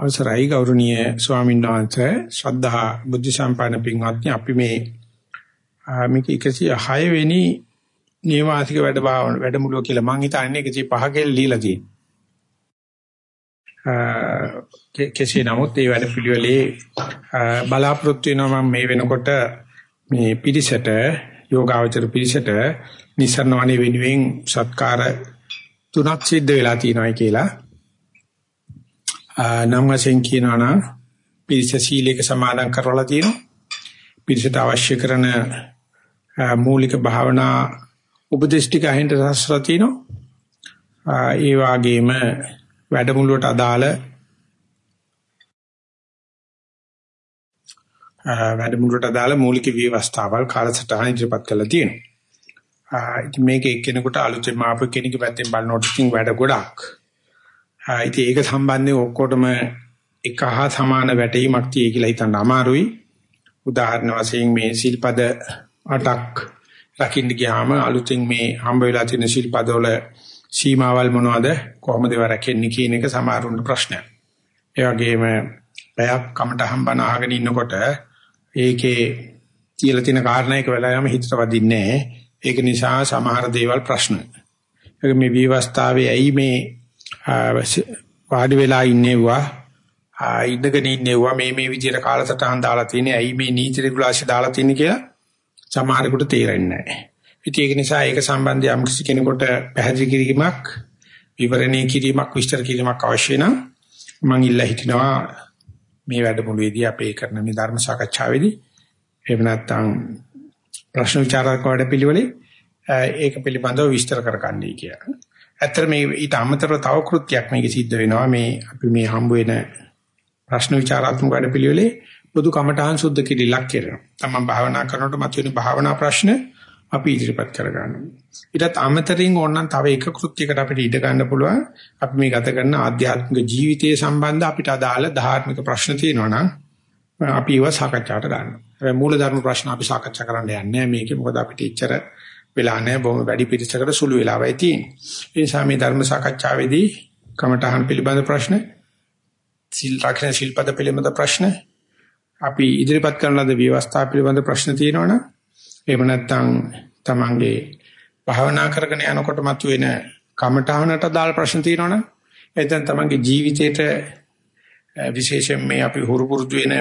අවසරයි ගෞරවනීය ස්වාමීන් වහන්සේ ශ්‍රද්ධා බුද්ධ සම්පන්න පින්වත්නි අපි මේ මේක 106 වෙනි නියමාතික වැඩ වැඩමුළුව කියලා මම හිතන්නේ 105 කියලා লীලා තියෙනවා. කෙසේ නමුත් මේ වැඩ පිළිවෙලේ බලාපොරොත්තු වෙනවා මම මේ වෙනකොට මේ පිරිසට යෝගාවචර පිරිසට නිසරණවණි වෙනුවෙන් සත්කාර තුනක් සිද්ධ වෙලා තියෙනවා කියලා. නම් වශයෙන් කියනවා නම් පිරිස සීලයක සමාදන් කරවලා තියෙනවා. පිරිසට අවශ්‍ය කරන මූලික භාවනා උපදේශ ටික අහින්ට රසලා තිනවා. ඒ වගේම වැඩමුළුවට අදාළ වැඩමුළුවට අදාළ මූලික විවස්ථාවල් කාලසටහන ඉදිරිපත් කරලා තියෙනවා. ඉතින් මේක එක්කෙනෙකුට අලුතෙන් ආපු කෙනෙක් පැත්තෙන් බලනකොට ඉතින් වැඩ ගොඩක්. ඉතින් ඒක සම්බන්ධයෙන් ඔක්කොටම එක හා සමාන වැටීමක් තියෙයි කියලා හිතන්න අමාරුයි. උදාහරණ වශයෙන් මේ සිල්පද 8ක් රකින්න ගියාම අලුතින් මේ හම්බ වෙලා තියෙන ශිල්පදවල සීමාවල් මොනවද කොහොමද ඒවා රැකෙන්නේ කියන එක සමහරුන්ට ප්‍රශ්නයක්. ඒ වගේම පැයක් කමට හම්බන අහගෙන ඉන්නකොට ඒකේ කියලා තියෙන කාරණා එක වෙලාවම හිතට වදින්නේ ඒක නිසා සමහර දේවල් ප්‍රශ්න. ඒක මේ විවස්ථාවේ ඇයි මේ වාඩි වෙලා ඉන්නේවා ඉඳගෙන ඉන්නේවා මේ මේ විදිහට කාලසටහන් දාලා තියෙන්නේ ඇයි මේ නීති රෙගුලාසි දාලා තියෙන්නේ කියලා සමහරෙකුට තේරෙන්නේ නැහැ. ඉතින් ඒක නිසා ඒක සම්බන්ධයෙන් යම් කිසි කෙනෙකුට පැහැදිලි කිරීමක්, විවරණය කිරීමක්, විස්තර කිරීමක් අවශ්‍ය නම් මම ඉල්ලා හිටිනවා මේ වැඩමුළුවේදී අපේ කරන මේ ධර්ම සාකච්ඡාවේදී එහෙම නැත්නම් ප්‍රශ්න විචාරක වැඩපිළිවෙලේ ඒක පිළිබඳව විස්තර කරගන්නයි කියලා. ඇත්තට මේ ඊට අමතරව තව කෘත්‍යයක් මේක සිද්ධ වෙනවා මේ අපි මේ හම්බ වෙන ප්‍රශ්න විචාරාත්මක වැඩපිළිවෙලේ බුදු කමඨාන් සුද්ධ කිරිලක් කරනවා. තමන් භාවනා කරනකොට මතුවෙන භාවනා ප්‍රශ්න අපි ඉදිරිපත් කරගන්නවා. ඊටත් අමතරින් ඕනනම් තව එක කෘත්‍යයකට අපිට ඉඩ ගන්න පුළුවන්. අපි මේ ගත කරන ආධ්‍යාත්මික ජීවිතයේ සම්බන්ධ අපිට අදාළ ධාර්මික ප්‍රශ්න තියෙනවා නම් අපි ඒවා සාකච්ඡාට ගන්නවා. හැබැයි මූලධර්ම ප්‍රශ්න අපි සාකච්ඡා කරන්න යන්නේ නැහැ මේකේ. මොකද අපිට ඉච්චර වෙලා නැහැ. බොහොම වැඩි පිළිසකට සුළු වෙලාවයි තියෙන්නේ. ඒ නිසා මේ ධර්ම සාකච්ඡාවේදී කමඨහන් පිළිබඳ ප්‍රශ්න, සිල් රැකෙන ශිල්පද පිළිබඳ ප්‍රශ්න අපි ඉදිරිපත් කරන ලද ව්‍යවස්ථා පිළිබඳ ප්‍රශ්න තියෙනවනම් එහෙම නැත්නම් තමන්ගේ භාවනා කරගෙන යනකොට මතුවෙන කමඨහනට දාල් ප්‍රශ්න තියෙනවනම් එතෙන් තමන්ගේ ජීවිතේට විශේෂයෙන් මේ අපි හුරු පුරුදු වෙන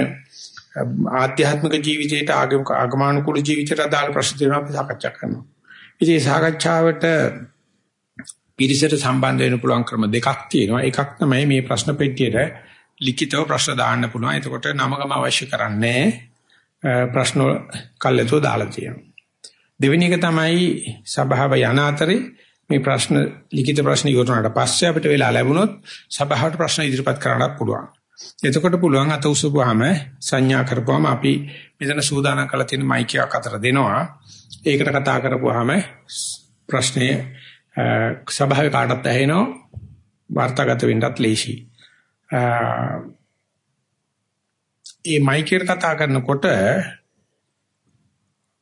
ආධ්‍යාත්මික ජීවිතයට ආගමානුකූල ජීවිතයට අදාළ ප්‍රශ්න තියෙනවා අපි සාකච්ඡා කරනවා. ඉතින් සාකච්ඡාවට පිරිසට සම්බන්ධ වෙන්න පුළුවන් ක්‍රම දෙකක් තියෙනවා. එකක් තමයි මේ ප්‍රශ්න පෙට්ටියට ලිඛිතව ප්‍රශ්න දාන්න පුළුවන්. එතකොට නමගම අවශ්‍ය කරන්නේ ප්‍රශ්න කල්ලාතෝ දාලා තියෙනවා. දෙවෙනි එක තමයි සභාව යන අතරේ මේ ප්‍රශ්න ලිඛිත ප්‍රශ්න ඉවරනට පස්සේ අපිට වෙලා ලැබුණොත් සභාවට ප්‍රශ්න ඉදිරිපත් කරන්නත් පුළුවන්. එතකොට පුළුවන් අත උසපුවාම සංඥා කරපුවාම අපි මෙතන සූදානම් කරලා තියෙන මයික් එකක් අතර දෙනවා. ඒකට කතා කරපුවාම ප්‍රශ්නේ සභාවේ කාටත් ඇහෙනවා. වාර්තාගත වෙන්නත් ලේසියි. ඒ මයික් එකට කතා කරනකොට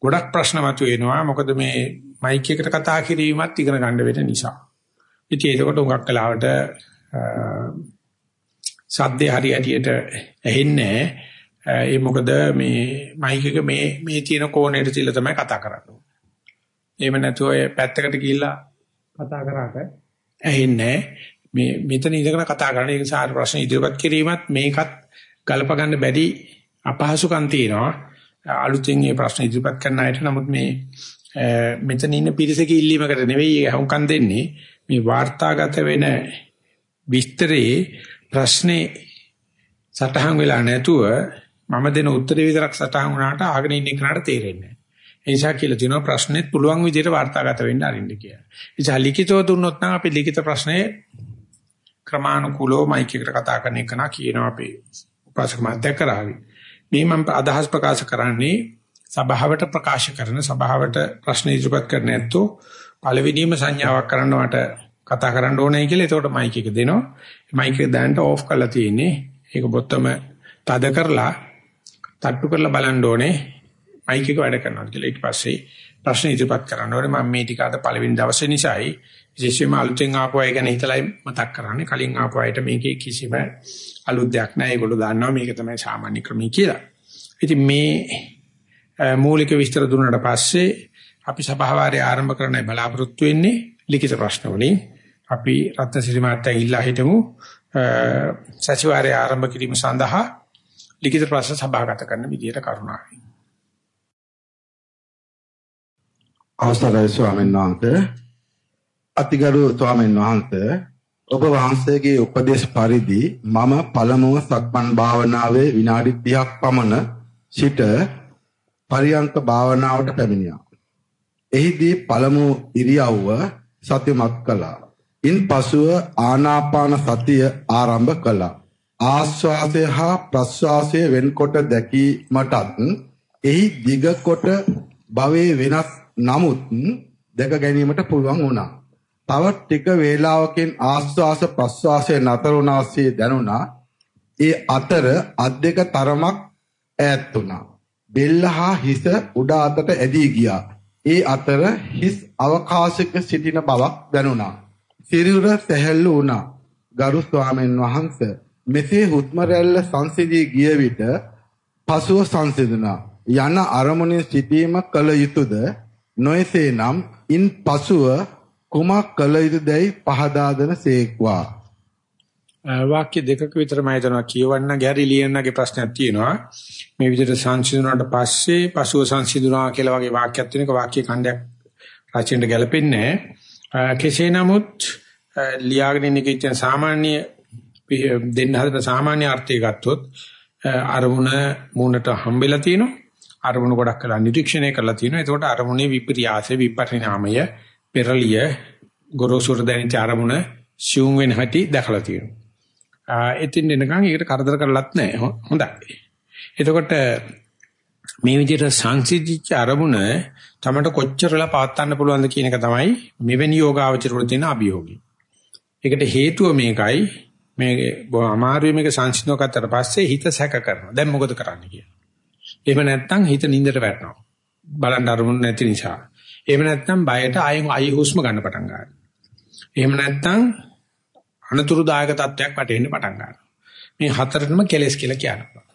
ගොඩක් ප්‍රශ්න මතුවෙනවා මොකද මේ මයික් එකට කතා කිරීමත් ඉගෙන ගන්න වෙන නිසා. ඉතින් ඒකට උගක් කලාවට සද්දේ හරියටියට ඇහෙන්නේ ඒ මොකද මේ මයික් එක මේ මේ තියෙන කෝණයට තියලා තමයි කතා කරන්නේ. එහෙම නැතුව ඒ පැත්තකට ගිහිල්ලා කතා කරාට ඇහෙන්නේ මේ මෙතන ඉඳගෙන කතා කරන ඒ නිසා ප්‍රශ්න ඉදිරිපත් කිරීමත් මේකත් ගලප ගන්න බැරි අපහසුකම් තියෙනවා. අලුතෙන් මේ ප්‍රශ්න ඉදිරිපත් කරන අයට නමුත් මේ මෙතන ඉන්න පිරිසක ඉල්ලීමකට නෙවෙයි හුම්කම් දෙන්නේ. මේ වාර්තාගත වෙන විස්තරේ ප්‍රශ්නේ සටහන් වෙලා නැතුව මම දෙන උත්තරේ විතරක් සටහන් වුණාට ආගෙන ඉන්න කෙනාට තේරෙන්නේ නැහැ. ඒ නිසා කියලා තියෙනවා ප්‍රශ්නෙත් පුළුවන් විදිහට වාර්තාගත වෙන්න අරින්න කියලා. ඒ නිසා ලිඛිතව දුන්නොත් නම් අපි ලිඛිත ප්‍රශ්නේ ක්‍රමානුකූලව මයික් එකට කතා කරන එක නා කියනවා අපි උපාසක මාත්‍ය කරાવી. මේ මම අදහස් ප්‍රකාශ කරන්නේ සභාවට ප්‍රකාශ කරන සභාවට ප්‍රශ්න ඉදිරිපත් කරන්න ඇත්තෝ පළවෙනිම සංඥාවක් කරන්න මට කතා කරන්න ඕනේ කියලා එතකොට මයික් එක දෙනවා. මයික් එක දැනට ඕෆ් කරලා තියෙන්නේ. ඒක බොත්තම තද කරලා තට්ටු කරලා බලන්න ඕනේ මයික් එක වැඩ කරනවා කියලා. ඊට පස්සේ ප්‍රශ්න ඉදිරිපත් කරන්න ඕනේ. මම මේ ටික අද පළවෙනි දවසේ නිසායි විශේෂයෙන්ම අලුතෙන් ආපු අය ගැන හිතලා මතක් කරන්නේ. කලින් ආපු අයට මේකේ කිසිම අලුත් දෙයක් නැහැ. ඒගොල්ලෝ දන්නවා මේක තමයි සාමාන්‍ය ක්‍රමී කියලා. ඉතින් මේ මූලික විස්තර දුන්නාට පස්සේ අපි සභාවාරය ආරම්භ කරන්නයි බලාපොරොත්තු වෙන්නේ ලිඛිත ප්‍රශ්න වලින්. අපි රත්නසිරි මහත්තයා ඉල්ලා හිටමු සතිವಾರය ආරම්භ කිරීම සඳහා ලිඛිත ප්‍රශ්න සභාගත කරන විදියට කරුණාවෙන්. අවසරයි ස්වාමීන් වහන්සේ අතිගරු ස්වාමීන් වහන්සේ ඔබ වහන්සේගේ උපදේශ පරිදි මම පළමුව සක්මන් භාවනාවේ විනාඩි 30ක් පමණ සිට පරියංක භාවනාවට පැමිණියා. එහිදී පළමු ඉරියව්ව සතිමත් කළා. ඉන්පසුව ආනාපාන සතිය ආරම්භ කළා. ආශ්වාසය හා ප්‍රශ්වාසය වෙන්කොට දැකීමටත් එහි දිග කොට භවයේ වෙනස් නමුත් දැක ගැනීමට පුළුවන් වුණා. තව ටික වේලාවකින් ආශ්වාස ප්‍රශ්වාසය නතර වුණාසේ දැනුණා. ඒ අතර අත් දෙක තරමක් ඈත් වුණා. බෙල්ල හා හිස උඩ අතට ඇදී ගියා. ඒ අතර හිස් අවකාශයක සිටින බවක් දැනුණා. සිරුර සැහැල්ලු වුණා. ගරු ස්වාමීන් වහන්සේ මෙසේ හුස්ම රැල්ල සංසිඳී ගිය විට පසුව සංසිඳුණා. යන අරමුණේ සිටීම කල යුතුයද නොයසේනම් ඉන් පසුව කුමක් කළ යුතුදැයි පහදා දෙන සේක්වා. වාක්‍ය දෙකක විතර මම හිතනවා කියවන්න ගැරි ලියන්නගේ ප්‍රශ්නයක් තියෙනවා. මේ විදිහට සංසිඳුණාට පස්සේ පසුව සංසිඳුණා කියලා වගේ වාක්‍යයක් තියෙනක වාක්‍ය ඛණ්ඩයක් රචනෙට ගැලපෙන්නේ කෙසේ නමුත් ලියාගෙන ඉන්න කිච්ච සාමාන්‍ය දෙන්න හදන සාමාන්‍ය අර්ථය ගත්තොත් අරමුණ මූණට හම්බෙලා තියෙනවා. අරමුණ ගොඩක් කළා නිරීක්ෂණය කරලා තියෙනවා. එතකොට අරමුණේ විපර්යාසය විපරිණාමය පෙරලිය ගොරෝසුර දැනෙච්ච අරමුණ සිවුම් වෙන හැටි දැකලා තියෙනවා. එතින් එනකන් ඒකට කරදර කරලත් නැහැ. හොඳයි. එතකොට මේ විදිහට සංසිද්ධිච්ච අරමුණ තමට කොච්චරලා පවත්වන්න පුළුවන්ද කියන එක තමයි මෙවැනි යෝගාවචරවල තියෙන අභියෝගය. ඒකට හේතුව මේකයි මේ අමාරුවේ මේක සංසිඳව ගත්තට පස්සේ හිත සැක කරනවා. දැන් මොකද කරන්න කියලා. එහෙම නැත්නම් හිත නින්දට වැටෙනවා. බලන්න අරමුණ නැති නිසා. එහෙම නැත්නම් බයට ආයෙ ආයෙ හුස්ම ගන්න පටන් ගන්නවා. එහෙම නැත්නම් අනතුරුදායක තත්ත්වයක් වටෙන්න පටන් ගන්නවා. මේ හතරටම කෙලස් කියලා කියනවා.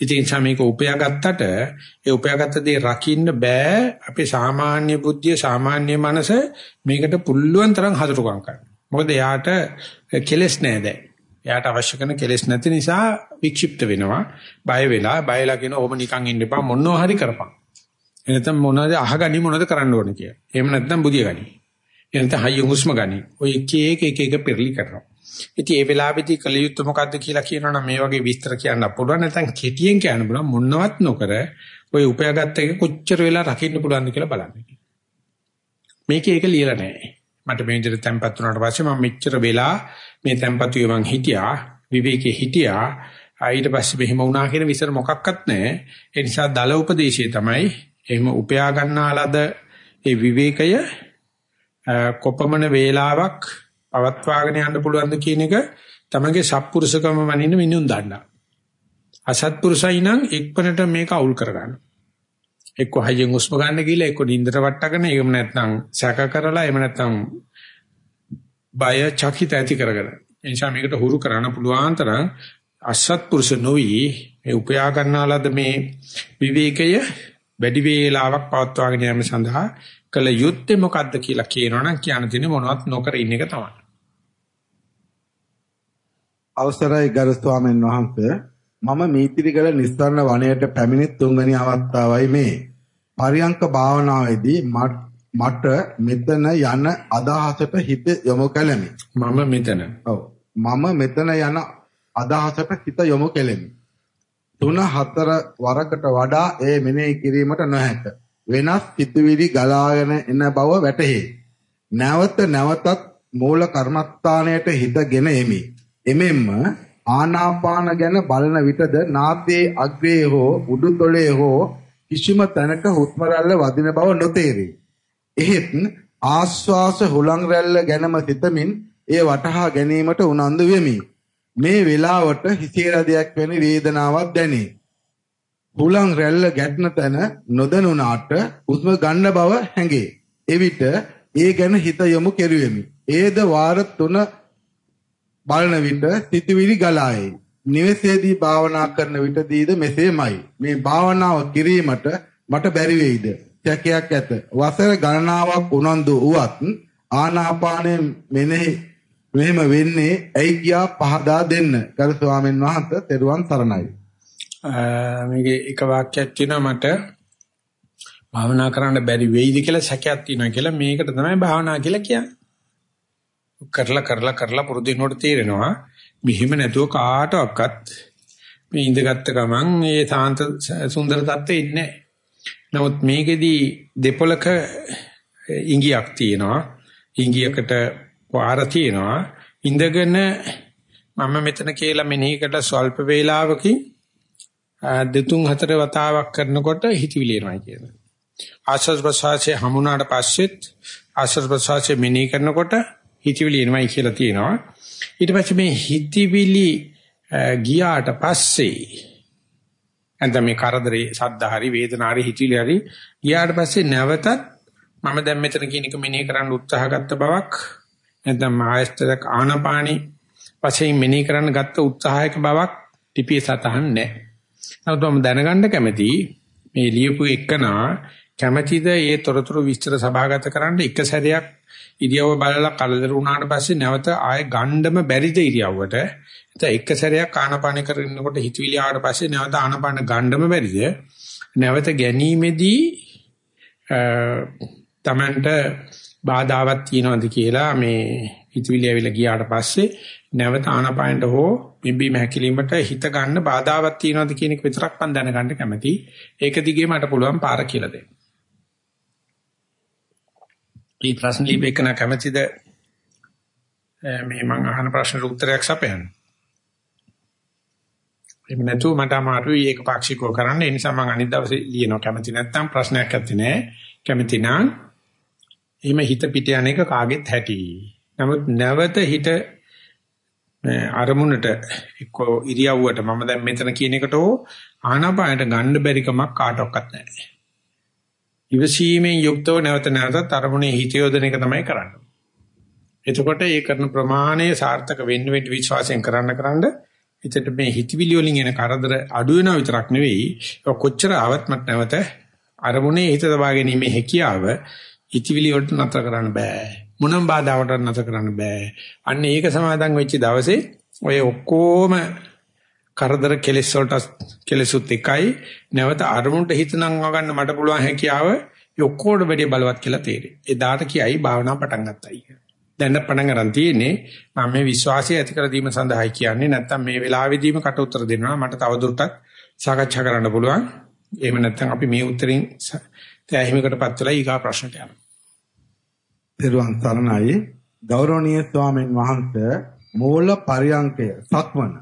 ඉතින් සමීක උපයාගත්තට ඒ උපයාගත්ත දේ රකින්න බෑ අපේ සාමාන්‍ය බුද්ධිය සාමාන්‍ය මනස මේකට පුළුවන් තරම් හතුරුකම් කරනවා. මොකද එයාට කෙලස් නෑ දැන්. එයාට අවශ්‍ය කරන කෙලස් නැති නිසා වික්ෂිප්ත වෙනවා. බය වෙලා බයලා කියන ඕම නිකන් ඉන්න එපා මොනවා හරි කරපන්. එනතම් මොනවද අහගනි මොනවද කරන්න ඕන කියලා. එහෙම නැත්නම් බුදිය ගනි. එනතම් හයිය හුස්ම ගනි. ඔය එක එක එක එක පෙරලි කරනවා. ඉතින් ඒ වෙලාවේදී කලියුත් මොකද්ද කියලා කියනවනම් මේ වගේ විස්තර කියන්න පුළුවන් නැත්නම් කෙටියෙන් කියන්න පුළුවන් මොනවත් නොකර ඔය උපයාගත්ත එක කොච්චර වෙලා රකින්න පුළුවන්ද කියලා බලන්න. මේකේ ඒක ලියලා නැහැ. මට මේ විදිහට තැම්පත් වුණාට පස්සේ මම මෙච්චර වෙලා මේ තැම්පතුවේ මං හිටියා විවේකේ හිටියා ඊට පස්සේ මෙහෙම වුණා කියන විස්තර මොකක්වත් නැහැ. ඒ නිසා දල උපදේශය තමයි එහෙම උපයා ගන්නාලද ඒ විවේකය කොපමණ වේලාවක් පවත්වාගෙන යන්න පුළුවන්ද කියන එක තමගේ සත්පුරුෂකම මනින්න මිනුම් දන්නා. අසත්පුරුෂයි නම් එක්පනට මේක අවුල් කරගන්න. එක්ක හයියෙන් උස්ම ගන්න ගිහලා එක්ක නින්දට වට්ටගෙන එහෙම නැත්නම් සැක කරලා එහෙම නැත්නම් බය චකිත ඇති කරගෙන. ඒ නිසා මේකට හුරු කරන්න පුළුවන් තරම් අසත්පුරුෂ නොවි මේ උපයා ගන්නාලද මේ විවේකය වැඩි වේලාවක් පවත්වාගෙන යාම සඳහා කළ යුත්තේ මොකද්ද කියලා කියනවනම් කියන්න තියෙන්නේ මොනවත් නොකර ඉන්න එක තමයි. අවසරයි ගරු ස්වාමීන් වහන්සේ මම මීතිරිගල නිස්සාරණ වනයේට පැමිණි තුන්වෙනි අවස්ථාවයි මේ. පරියංක භාවනාවේදී මට මෙතන යන අදහසට හිත යොමු කළෙමි. මම මෙතන. ඔව්. මම මෙතන යන අදහසට හිත යොමු කළෙමි. තුන හතර වරකට වඩා ඒ මෙනෙහි කිරීමට නොහැක. වෙනස් සිතුවිලි ගලාගෙන එන බව වැටහේ. නැවත නැවතත් මූල කර්මස්ථානයට හිතගෙන එමි. එමෙම්ම ආනාපාන ගැන බලන විටද නාභයේ අග්‍රයේ හෝ උඩුතොලේ හෝ කිසිම තැනක හුස්ම රැල්ල වදින බව නොතේරේ. එහෙත් ආශ්වාස හුලං රැල්ල ගැනම සිතමින් එය වටහා ගැනීමට උනන්දු වෙමි. මේ වෙලාවට හිසේ රදයක් වැනි වේදනාවක් දැනේ. හුලං රැල්ල ගැටෙන තැන නොදැනුණාට උස්ම ගන්න බව හැඟේ. එවිට ඒ ගැන හිත යොමු කෙරුවෙමි. ඒද වාර 3 බලන විට සිතුවිලි ගලායි. නිවසේදී භාවනා කරන විටදීද මෙසේමයි. මේ භාවනාව කිරීමට මට බැරි වෙයිද? සැකයක් ඇත. වසර ගණනාවක් උනන්දු වුවත් ආනාපානය මෙනෙහි මෙහෙම වෙන්නේ ඇයි කියා පහදා දෙන්න. ගරු ස්වාමීන් වහන්සේ තෙරුවන් සරණයි. මේකේ එක වාක්‍යයක් තියෙනවා මට භාවනා කරන්න බැරි වෙයිද කියලා සැකයක් තියෙනවා කියලා මේකට තමයි භාවනා කියලා කියන්නේ. කරලා කරලා කරලා පුරුදු වෙනකොට තේරෙනවා මෙහිම නැතුව කාටවත් මේ ඉඳගත්ත ගමන් මේ සාන්ත සුන්දර තත්ත්වෙ ඉන්නේ නමුත් මේකෙදී දෙපොලක ඉංගියක් තියෙනවා. ඉංගියකට පාර තියෙනවා. ඉඳගෙන මම මෙතන කියලා මෙනෙහි කරලා ස්වල්ප වේලාවකින් දෙතුන් හතර වතාවක් කරනකොට හිතවිලි එනවා කියනවා. ආශ්වාස ප්‍රශ්වාසයේ හමුනාට පස්සෙත් ආශ්වාස ප්‍රශ්වාසයේ මෙනෙහි කරනකොට හිතවිලි එනවයි කියලා තියෙනවා. ඊට පස්සේ මේ හිතවිලි ගියාට පස්සේ නැත්නම් මේ කරදරේ සද්ද හරි වේදනා හරි හිතවිලි හරි ගියාට පස්සේ නැවතත් මම දැන් මෙතන කියන එක මෙනෙහි කරන්න උත්සාහ ගත්ත බවක් නැත්නම් ආයස්තරක ආනපානි වශයෙන් මෙනෙහි කරන්න ගත්ත උත්සාහයක බවක් ටිපිය සතහන් නැහැ. නමුත් මම දැනගන්න කැමතියි මේ ලියපු එකනා කැමැතිද ඒ තොරතුරු විස්තර සභාගත කරන්න එක සැරයක් ඉරියව්ව බලලා කලදර වුණාට පස්සේ නැවත ආයෙ ගණ්ඩම බැරිද ඉරියව්වට එතන එක සැරයක් ආනපාන කරනකොට හිතවිලි ආවට පස්සේ නැවත ආනපාන ගණ්ඩම බැරිද නැවත ගැනීමේදී තමන්ට බාධාවක් තියනවාද කියලා මේ හිතවිලි ඇවිල්ලා ගියාට පස්සේ නැවත ආනපානට හෝ බිම්බි මහකිලිමට හිත ගන්න බාධාවක් තියනවාද කියන එක විතරක් මම දැනගන්න කැමතියි. ඒක දිගේ මට පුළුවන් පාර කියලා දෙන්න. මේ ප්‍රශ්න ලිපේකන කැමැතිද මේ මම අහන ප්‍රශ්නට උත්තරයක් සපයන්න. එහෙම නැතුව මට අමාරුයි ඒක පාක්ෂිකව කරන්න. ඒ නිසා මම අනිත් දවසේ ලියනවා කැමැති නැත්නම් ප්‍රශ්නයක් ඇත්තේ නෑ. කැමැති නම් එහෙම හිත පිට යන එක කාගෙත් හැටි. නමුත් නැවත හිත අරමුණට එක්ක ඉරියව්වට මම දැන් මෙතන කියන එකට ආනාපානට ගන්න බැරි කමක් කාටවත් නැහැ. ඉවසීමෙන් යුක්තව නැවත නැවතත් අරමුණේ හිත යොදන එක තමයි කරන්නේ. එතකොට ඒ කරන ප්‍රමාණය සාර්ථක වෙන්න වෙන්න විශ්වාසයෙන් කරන්න කරන්න එතට මේ හිතවිලි වලින් එන කරදර අඩු වෙනා විතරක් නෙවෙයි කොච්චර ආවත් මට නැවත අරමුණේ හිත තබා ගැනීමේ හැකියාව හිතවිලි වලට නතර කරන්න බෑ. මොනම් බාධාවකට නතර කරන්න බෑ. අන්න ඒක සමාදන් වෙච්ච දවසේ ඔය ඔක්කොම කරදර කෙලෙස් වලට කෙලෙසුත් එකයි නැවත අරමුණට හිත නංව ගන්න මට පුළුවන් හැකියාව ඔක්කොට වැඩිය බලවත් කියලා තේරෙයි. එදාට කියයි භාවනා පටන් ගත්තයි කියලා. දැන් පටන් ගන්න තියෙන්නේ මම මේ විශ්වාසය ඇති කර දීම සඳහායි කියන්නේ නැත්තම් මේ වෙලාවෙදීම කට උතර දෙනවා මට තවදුරටත් සාකච්ඡා කරන්න පුළුවන්. එහෙම නැත්නම් අපි මේ උත්තරින් තැහිමකටපත් වෙලා ඊගා ප්‍රශ්නට යනවා. දරුවන් සරණයි ගෞරවනීය ස්වාමීන් වහන්සේ මූල පරියංකය සක්මන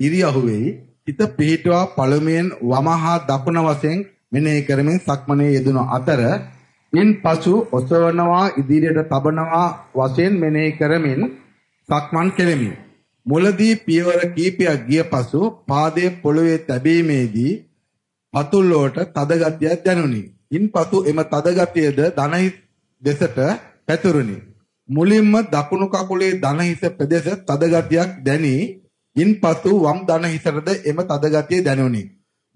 ඉරියහුවේයි හිත පිහිටුවා පළමුවෙන් වමහා දකුණ වශයෙන් මෙනෙහි කරමින් සක්මනේ යෙදුණු අතර ඉන්පසු ඔසවනවා ඉදිරියට තබනවා වශයෙන් මෙනෙහි කරමින් සක්මන් කෙරෙමි. මුලදී පියවර කීපයක් ගිය පසු පාදයේ පොළවේ තැබීමේදී පතුල් වලට තද ගතියක් දැනුනි. ඉන්පසු එම තද ගතියද දණහිස් දෙසට පැතුරුනි. මුලින්ම දකුණු කකුලේ දණහිස ප්‍රදේශ තද ගතියක් දැනි ඉන්පසු වම් දන හිසටද එම තද ගතිය දැනුනි.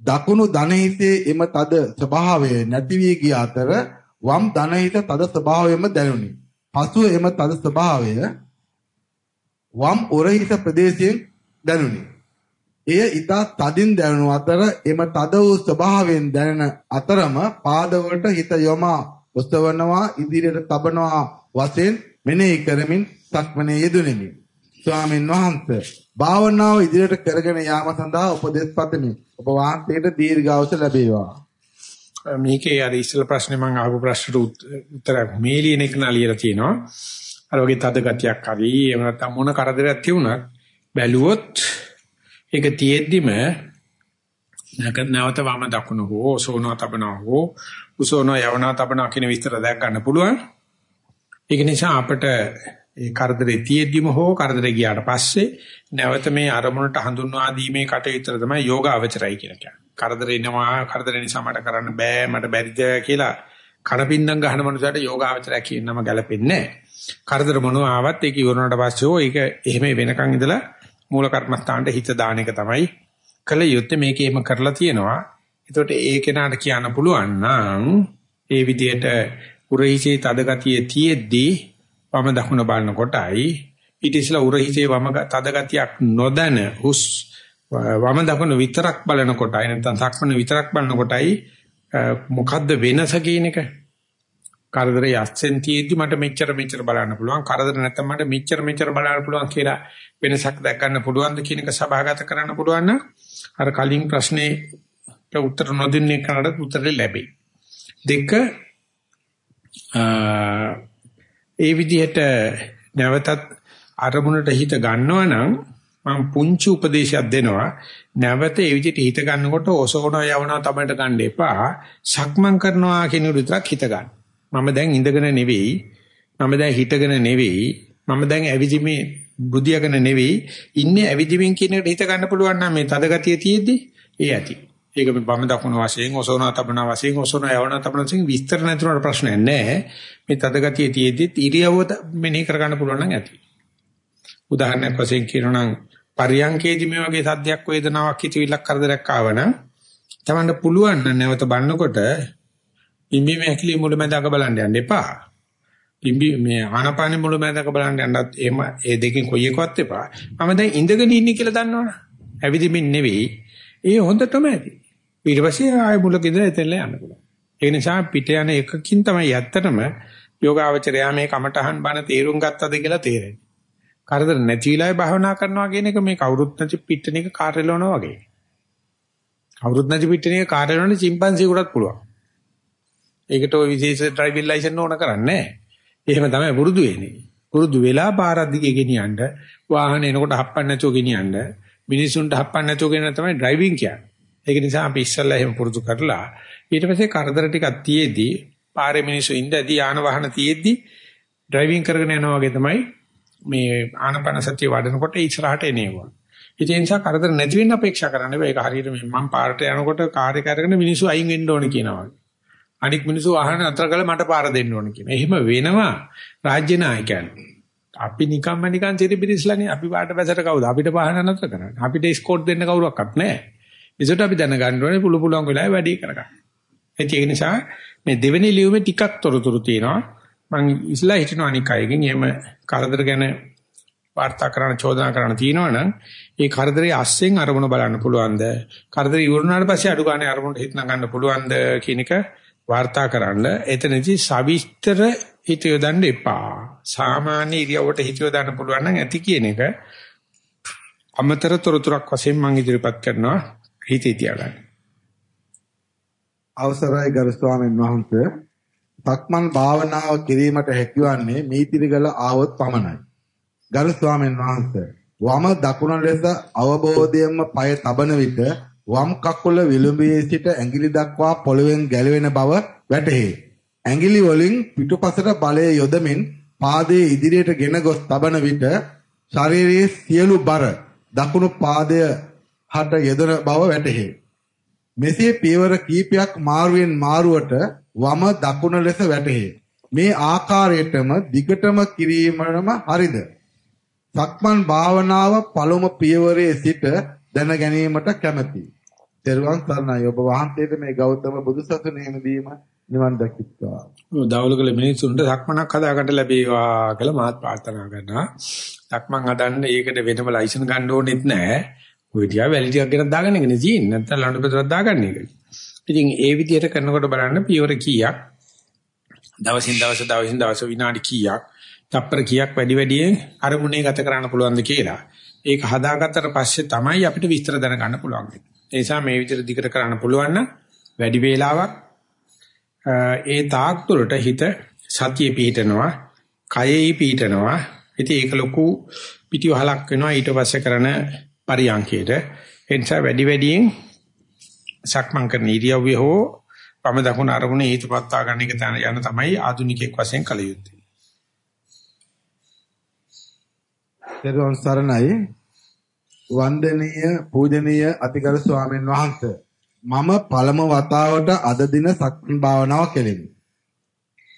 දකුණු දන හිසේ එම තද ස්වභාවය නැති වී ගිය අතර වම් දන හිස තද ස්වභාවයම දැනුනි. පසුව එම තද ස්වභාවය වම් උරහිස ප්‍රදේශයෙන් දැනුනි. එය ඊතා තදින් දැනුණු අතර එම තද වූ ස්වභාවයෙන් දැනෙන අතරම පාදවලට හිත යොමා ඔසවනවා ඉදිරියට තබනවා වශයෙන් මෙනෙහි කරමින් සක්මනේ යෙදුණෙමි. ස්වාමීන් වහන්සේ භාවනාව ඉදිරියට කරගෙන යාම සඳහා උපදෙස් පතමි. ඔබ වහන්සේට දීර්ඝායුෂ ලැබේවා. මේකේ අර ඉස්සෙල් ප්‍රශ්නේ මම අහපු ප්‍රශ්නට උත්තරයක් මේ ලියන එක නාලියලා තියෙනවා. අර වගේ තද ගතියක් හරි එහෙම නැත්නම් මොන කරදරයක් තියුණත් බැලුවොත් ඒක තියෙද්දිම නැවත වම දකුණ හෝ සෝනෝ තබනවා හෝ උසෝනෝ යවනා තබනවා කියන විස්තර දැක් ගන්න පුළුවන්. ඒක නිසා අපිට ඒ කරදරේ තියෙද්දිම හෝ කරදරේ ගියාට පස්සේ නැවත මේ අරමුණට හඳුන්වා දීමේ කටයුතු තමයි යෝග අවචරයි කියලා කියන්නේ. කරදර එනවා කරදර නිසා මට කරන්න බෑ මට බැරිද කියලා කනපින්දම් ගහන මනුස්සයට යෝගාවචරය කියන නම ගැලපෙන්නේ නැහැ. කරදර මොනවා ආවත් ඒක ඉවරනට පස්සේ ඕ ඒක එහෙම වෙනකන් ඉඳලා මූල කර්මස්ථානට හිත දාන එක තමයි කළ යුත්තේ මේක එහෙම කරලා තියෙනවා. ඒතකොට ඒ කෙනාට කියන්න පුළුවන් නම් ඒ විදිහට උරහිසේ තද ගතිය තියෙද්දී වම දකුණ බලන කොටයි. ඊට ඉස්සලා උරහිසේ වම තද ගතියක් නොදැන හුස් වම දකුණ විතරක් බලන කොටයි. නැත්නම් සක්මන විතරක් බලන කොටයි. මොකද්ද වෙනස කියන එක? කරදරේ යස්සෙන් තියෙද්දි මට මෙච්චර මෙච්චර බලන්න පුළුවන්. කරදර නැත්නම් මට මෙච්චර මෙච්චර බලන්න පුළුවන් කියලා වෙනසක් දැක් ගන්න පුළුවන්ද කියන එක සභාගත කරන්න පුළුවන් නම් අර කලින් ප්‍රශ්නේ උත්තර නොදින්නේ කනට උත්තරේ ලැබේ දෙක ඒ විදිහට නැවතත් අරමුණට හිත ගන්නවා නම් මම පුංචි උපදේශයක් දෙනවා. නැවත ඒ විදිහට හිත ගන්නකොට ඔසවනවා යවනවා තමයි ගන්න එපා. සක්මන් කරනවා කියන විතරක් හිත ගන්න. මම දැන් ඉඳගෙන නෙවෙයි. මම දැන් හිටගෙන නෙවෙයි. මම දැන් ඇවිදිමේ බුදියාගෙන නෙවෙයි. ඉන්නේ ඇවිදිමින් කියන එකට හිත ගන්න පුළුවන් නම් මේ තද ගතිය තියෙද්දි ඒ ඇති. ඒක මේ බම දකුණ වශයෙන් ඔසවනවා තබනවා වශයෙන් ඔසවනවා යවනවා තබනවා වශයෙන් විස්තර නැතුනට ප්‍රශ්නයක් නැහැ. මේ තදගතිය තියේදී ඉරියව්ව මෙනෙහි කරගන්න පුළුවන් නම් ඇති. උදාහරණයක් වශයෙන් කියනවා නම් පරියංකේදී මේ වගේ සද්දයක් වේදනාවක් හිතවිල්ලක් කරදරයක් ආවනම් තමන්ට පුළුවන් නම් නැවත බලනකොට ඉම්බි මේ ඇකිලි මුලමඳාක බලන්න යන්න එපා. ඉම්බි මේ ආනපානෙ මුලමඳාක බලන්න යන්නත් එහෙම ඒ දෙකෙන් කොයි එකවත් එපා. මම දැන් ඉඳගෙන ඉන්නේ කියලා දන්නවනේ. ඇවිදිමින් නෙවෙයි. ඒ හොඳටම ඇති. ඊට පස්සේ ආය මුලක ඉඳලා එතෙන්ල යන්න පුළුවන්. ඒ නිසා පිට යන එකකින් තමයි ඇත්තටම යෝගාවචරයා මේ කමටහන් බණ තේරුම් ගත්තද කියලා තේරෙන්නේ. කරදර නැති වෙලාවේ භාවනා කරනවා කියන එක මේ කවුරුත් නැති පිටණික කාර්යලවනවා වගේ. කවුරුත් නැති පිටණික කාර්යලවන chimpanzee පුළුවන්. ඒකට ඔය විශේෂ ඩ්‍රයිවිං ලයිසන් ඕන කරන්නේ නැහැ. එහෙම තමයි පුරුදු වෙන්නේ. පුරුදු වෙලා පාරක් දිගේ ගෙනියන්න වාහන එනකොට හප්පන්න නැතුව ගෙනියන්න මිනිසුන්ට හප්පන්න නැතුව ගෙන තමයි ඩ්‍රයිවිං කියන්නේ. ඒක නිසා අපි ඉස්සල්ලා එහෙම පුරුදු කරලා ඊට පස්සේ කරදර ටිකක් තියේදී පාරේ මිනිස්සු ඉඳදී යාන වාහන තියේදී ඩ්‍රයිවිං කරගෙන යනවා වගේ තමයි මේ ආනපන සතිය වඩනකොට ඉස්සරහට එනේවා. ඒ නිසා කරදර නැති වෙන්න අපේක්ෂා කරන්න බෑ. ඒක හරියට මම පාරට යනකොට කාර් එක අරගෙන මිනිස්සු අයින් වෙන්න ඕන කියනවා. අනික් මිනිස්සු ආහන අතර ගල මට පාර දෙන්න ඕන කියන. එහෙම වෙනවා රාජ්‍ය නායකයන්. අපි නිකම්ම නිකන් සිරිබිරිස්ලානේ අපි වාට වැසට කවුද අපිට පහන නතර කරන්නේ. අපිට ස්කෝට් දෙන්න කවුරක්වත් නැහැ. ඒසට අපි දැනගන්න ඕනේ පුළු පුළුවන් වෙලාවෙ වැඩි කරගන්න. ඒක නිසා මේ දෙවෙනි ලියුමේ ටිකක් තොරතුරු තියෙනවා. මම ඉස්ලා හිතන අනික් අයගෙන් එහෙම කරදර ගැන වාර්තා කරන්න චෝදනා කරන්න තියෙනවනම් ඒ කරදරේ අස්සෙන් අරමුණ බලන්න පුළුවන්ද? කරදරේ ඉවරනාට පස්සේ අඩු ගන්න අරමුණට හිත නගන්න පුළුවන්ද කියන එක වාර්තා කරන්න. එතනදී සවිස්තර හිත යොදන්න එපා. සාමාන්‍ය ඉරියව්වට හිත යොදන්න පුළුවන් නම් ඇති කියන එක අමතර තොරතුරක් වශයෙන් මම ඉදිරිපත් කරනවා හිතේ තියාගන්න. අවසරයි ගරු ස්වාමීන් වහන්සේ. සක්මන් භාවනාව කිරීමට හැකියවන්නේ මීතිරිගල ආවොත් පමණයි. ගරු ස්වාමීන් වහන්සේ වම දකුණ ලෙස අවබෝධයෙන්ම পায় තබන විට වම් කකුල විලුඹේ සිට ඇඟිලි දක්වා පොළවෙන් ගැලවෙන බව වැටහේ. ඇඟිලි වලින් පිටුපසට බලය යොදමින් පාදයේ ඉදිරියට ගෙන ගොස් තබන විට ශරීරයේ සියලු බර දකුණු පාදය හට යෙදෙන බව වැටහේ. මෙසේ පියවර කීපයක් මාරුවෙන් මාරුවට වම දකුණ ලෙස වැටහේ. මේ ආකාරයටම දිගටම කිරීමම හරිද? සක්මන් භාවනාව පළමු පියවරේ සිට දැන ගැනීමට කැමැතියි. තෙරුවන් සරණයි ඔබ වහන්සේට මේ ගෞතම බුදුසසුනේමදීම නිවන් දකිත්වා. දවල්කල මිනිස්සුන්ට සක්මනක් හදාගන්න ලැබේවා කියලා මාත් ප්‍රාර්ථනා කරනවා. සක්මන් හදන්න ඒකට වෙනම ලයිසන් ගන්න ඕනෙත් නැහැ. ඔය ටික වැලි ටිකක් ගෙනත් දාගන්න එකනේ තියෙන්නේ. නැත්නම් ලණු පෙතරක් දාගන්න එක. ඉතින් ඒ විදිහට කරනකොට බලන්න පියවර කීයක් දවසින් දවස දවසින් දවස විනාඩි කීයක් තප්පර කීයක් වැඩි වැඩියෙන් අරමුණේ ගත කරන්න පුළුවන්ද කියලා. ඒක හදාගත්තට පස්සේ තමයි අපිට විස්තර දැනගන්න පුළුවන්. ඒ නිසා මේ විදිහට දිගට කරන්න පුළුවන් නම් වැඩි වේලාවක් ඒ තාක් තුළට හිත සතිය පිහිටනවා, කයෙහි පිහිටනවා. ඉතින් ඒක ලොකු පිටිවහලක් වෙනවා ඊට පස්සේ කරන පරියන්කේට. ඒ නිසා වැඩි වැඩියෙන් සක්මන් කරන ඉරියව්වේ හෝ වම දකුණ අරමුණේ හේතුපත්තා ගන්න එක යන තමයි ආධුනිකයෙක් වශයෙන් කළ යුත්තේ. දරුවන් සරණයි වන්දනීය පූජනීය අතිගරු ස්වාමීන් වහන්සේ මම පළමු වතාවට අද දින සක්මන් භාවනාව කෙලිමි.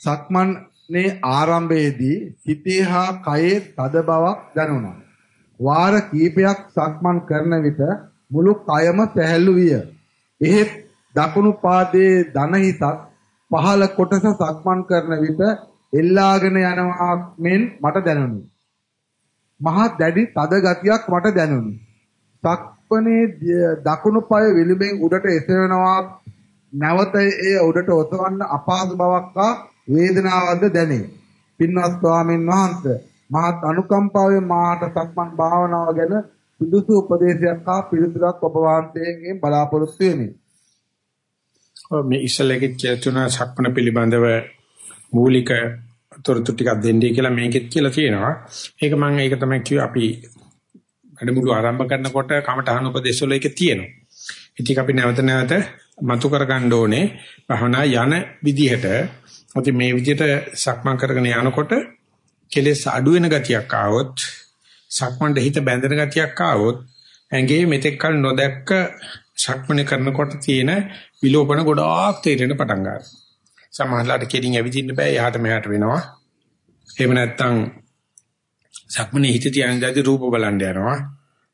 සක්මන්නේ ආරම්භයේදී සිතේ හා කයේ තද බවක් දැනුණා. වාර කීපයක් සක්මන් කරන විට මුළු කයම සැහැල්ලු විය. එහෙත් දකුණු පාදයේ දන හිසක් පහළ කොටස සක්මන් කරන විට එල්ලාගෙන යනවා මෙන් මට දැනුනි. මහා දැඩි තද ගතියක් මට දැනුනි. සක්මනේ දකුණු පාය විලිමෙන් උඩට එසවෙනවා නැවත ඒ උඩට ඔසවන්න අපහසු බවක් හා වේදනාවක්ද දැනේ. පින්වත් ස්වාමීන් වහන්සේ මහත් අනුකම්පාවෙන් මාට සක්මන් භාවනාව ගැන සුදුසු උපදේශයක් හා පිළිතුරක් ඔබ වහන්සේගෙන් බලාපොරොත්තු වෙමි. මේ ඉස්සලෙකෙත් කියතුනා සක්මන පිළිබඳව මූලික තොරතුරු ටිකක් දෙන්නයි කියලා මේකෙත් කියලා තියෙනවා. ඒක මම ඒක තමයි කිව්වේ අපි වැඩමුළු ආරම්භ කරනකොට කමඨහන උපදේශ වල ඒක තියෙනවා. ඉතින් අපි නැවත නැවත මතු කරගන්න ඕනේ භවනා යන විදිහට. අපි මේ විදිහට සක්මන් කරගෙන යනකොට කෙලෙස් අඩු වෙන ගතියක් ආවොත් සක්මන්ට හිත බැඳෙන ගතියක් ආවොත් ඇඟේ මෙතෙක් කල නොදැක්ක සක්මනේ කරනකොට තියෙන විලෝපන ගොඩාක් තේරෙන පටන් ගන්නවා. සමහරලාට කෙලින් ඇවිදින්න බෑ යහට මෙහාට වෙනවා. එහෙම නැත්නම් සක්මනේ හිත තියන දාදී රූප බලන්න යනවා.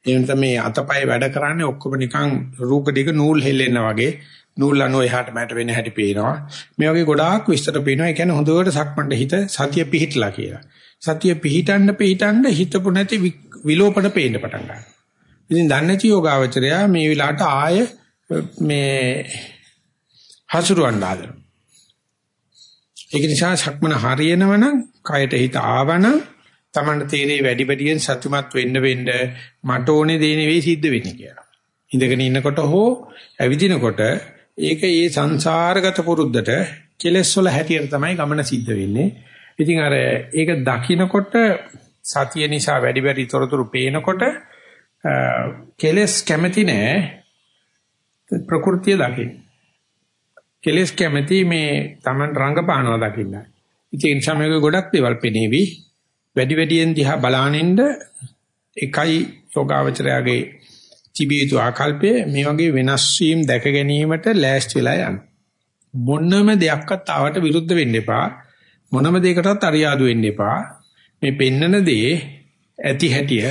එහෙම නැත්නම් මේ අතපය වැඩ කරන්නේ ඔක්කොම නිකන් රූකඩික නූල් හෙල්ලෙනා වගේ නූල් අනු එහාට මට වෙන හැටි පේනවා. මේ වගේ ගොඩාක් විස්තර පේනවා. ඒ කියන්නේ හොඳට සක්මන්ට හිත සතිය පිහිටලා කියලා. සතිය පිහිටන්න පිහිටන්න හිතපු නැති විලෝපන පේන්න පටන් ගන්නවා. ඉතින් දන්නේ නැති යෝගාවචරයා මේ විලාට ආය මේ හසුරුවන්න ආදරන. ඒක නිසා සක්මන හරියනවනම් කයට හිත ආවනම් Tamanට තේරෙයි වැඩි වැඩියෙන් සතුටුමත් වෙන්න වෙන්න මට ඕනේ දේ නෙවෙයි සිද්ධ වෙන්නේ කියලා. ඉඳගෙන ඉන්නකොට හෝ ඇවිදිනකොට ඒක ඒ සංසාරගත පුරුද්දට කෙලෙස් වල හැටියට තමයි ගමන සිද්ධ වෙන්නේ. ඉතින් අර ඒක දකින්නකොට සතිය නිසා වැඩි වැඩි තොරතුරු පේනකොට කෙලෙස් කැමති නෑ ප්‍රകൃතිය දකින්න. කෙලෙස් කැමති මේ Taman රංගපානවා දකින්නයි. ඉතින් ඒ නිසා මේක ගොඩක් දේවල් පෙනේවි. වැඩි වැඩියෙන් දිහා බලානින්න එකයි යෝගාවචරයාගේ තිබිය යුතු ආකල්පය මේ වගේ වෙනස් වීම දැක ගැනීමට ලෑස්ති වෙලා යන්න. මොනම දෙයක්වත් ආවට විරුද්ධ වෙන්න එපා. මොනම දෙයකටවත් අරියාදු වෙන්න එපා. මේ පෙන්නන දේ ඇති හැටිය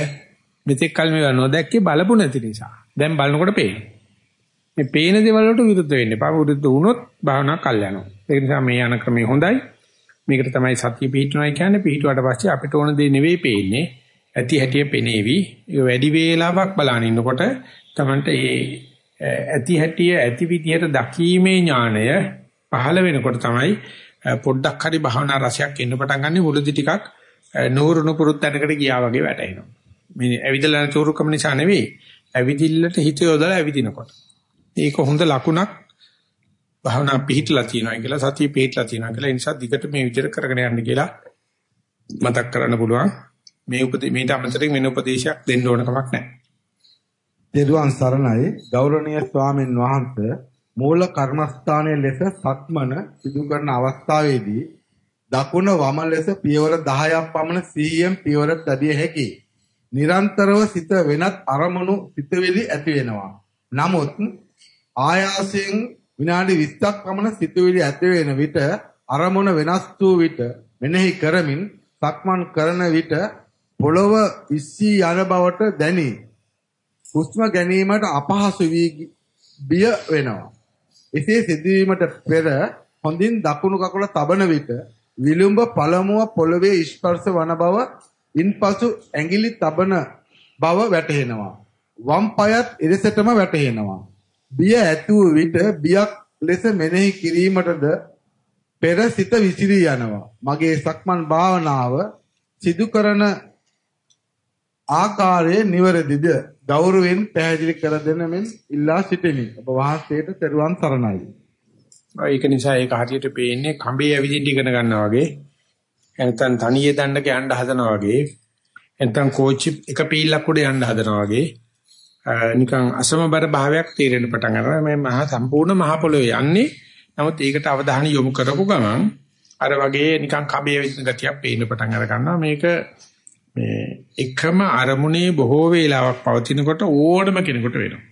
මෙතෙක් කල මේවා නොදැක්කේ බලපු නැති නිසා. දැන් බලනකොට පේනවා. මේ පේන දේවල් වලට විරුද්ධ වෙන්න එපා. විරුද්ධ වුණොත් භාවනාව කල් යනවා. ඒ නිසා මේ යන ක්‍රමය හොඳයි. මේකට තමයි සතිය පිහිටනවා කියන්නේ. පිහිටුවාට පස්සේ අපිට ඕන දේ නෙවෙයි පේන්නේ. ඇති හැටිය පෙනේවි. ඒ වැඩි වේලාවක් බලන ඉන්නකොට තමන්ට ඒ ඇති හැටිය ඇති විදියට දකීමේ ඥාණය පහළ වෙනකොට තමයි පොඩ්ඩක් හරි භාවනා රසයක් එන්න පටන් ගන්න මුලදි ටිකක් නూరుණු පුරුත් තැනකට ගියා වගේ වැටෙනවා. මේ ඇවිදලා චෝරුකම නිසා නෙවෙයි. ඇවිදිල්ලට හිත යොදලා ඇවිදිනකොට. ඒක හොඳ ලකුණක් භාවනා පිහිටලා තියෙනවා කියලා සතිය පිහිටලා තියෙනවා කියලා ඒ නිසා දිගට මේ විදිහට කරගෙන යන්න කියලා මතක් කරන්න පුළුවන්. මේ උපදේ මේට අමතරින් වෙන උපදේශයක් දෙන්න ඕන කමක් නැහැ. දේරුවන් සරණයි ගෞරවනීය ස්වාමීන් වහන්සේ මූල කර්මස්ථානයේ ලෙස සක්මන සිදු කරන අවස්ථාවේදී දකුණ වම ලෙස පියවර 10ක් පමණ සීයෙන් පියවර තදිය හැකියි. නිරන්තරව සිත වෙනත් අරමුණු සිතවිලි ඇති වෙනවා. නමුත් ආයාසයෙන් විනාඩි 20ක් පමණ සිතවිලි ඇති වෙන විට අරමුණ වෙනස් වූ විට මෙනෙහි කරමින් සක්මන් කරන විට පොළව ඉස්සී යන බවට දැනි. හුස්ම ගැනීමට අපහසු වී බිය වෙනවා. එසේ සිදුවීමට පෙර හොඳින් දකුණු කකුල තබන විට විලුඹ පළමුව පොළවේ ස්පර්ශ වන බව ඉන්පසු ඇඟිලි තබන බව වැටහෙනවා. වම් පායත් එලෙසටම වැටහෙනවා. බිය ඇතුව විට බියක් ලෙස මෙනෙහි කිරීමටද පෙර සිත විසිරී යනවා. මගේ සක්මන් භාවනාව සිදු කරන ආකාරයේ නිවැරදිද ගෞරවයෙන් පැහැදිලි කර දෙන මෙන් ඉල්ලා සිටිමි. ඔබ වහන්සේට තෙරුවන් සරණයි. ඒක නිසා ඒක හරියට පේන්නේ කඹේ ඇවිදින්න ඉගෙන ගන්නවා වගේ. නැත්නම් තනියේ දණ්ඩක යන්න හදනවා වගේ. නැත්නම් කෝච්චි එක පීල්ලක් උඩ යන්න හදනවා වගේ. නිකන් අසමබර භාවයක් තීරෙන්න පටන් ගන්නවා. මේ මහා සම්පූර්ණ මහ පොළොවේ යන්නේ. නමුත් ඒකට අවධානය යොමු කරපු ගමන් අර වගේ නිකන් කඹේ ඇවිදින ගතියක් පේන්න පටන් අර ගන්නවා. මේක මේ එකම අරමුණේ බොහෝ වේලාවක් පවතිනකොට ඕනම කෙනෙකුට වෙනවා.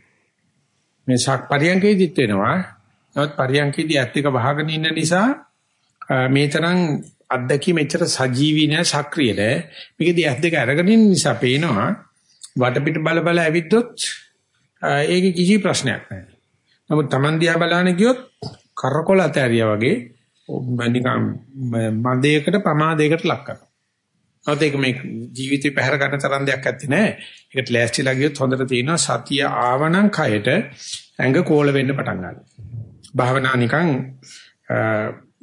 මේ ශක් පරියන්කේදිත් වෙනවා. නමුත් පරියන්කේදී ඇත්ත එක වහගෙන ඉන්න නිසා මේ තරම් අත්දැකීම් එච්චර සජීවී නෑ සක්‍රිය නෑ මේකදී ඇස් දෙක අරගෙන ඉන්න නිසා පේනවා වටපිට බල බල ඇවිද්දොත් ඒකේ කිසි ප්‍රශ්නයක් නෑ නමුත් Taman දිහා බලන ගියොත් කරකොල ඇතරියා වගේ නිකන් මන්දයකට ප්‍රමාදයකට ලක් කරනවා. නැත්නම් ඒක මේ ජීවිතේ පැහැර ගන්න තරම් දෙයක් ඇත්තේ නෑ. ඒකට ලෑස්තිලා ගියොත් හොඳට තියෙනවා සතිය ආවනම් කයට ඇඟ කෝල වෙන්න පටන් ගන්නවා. භාවනා නිකන්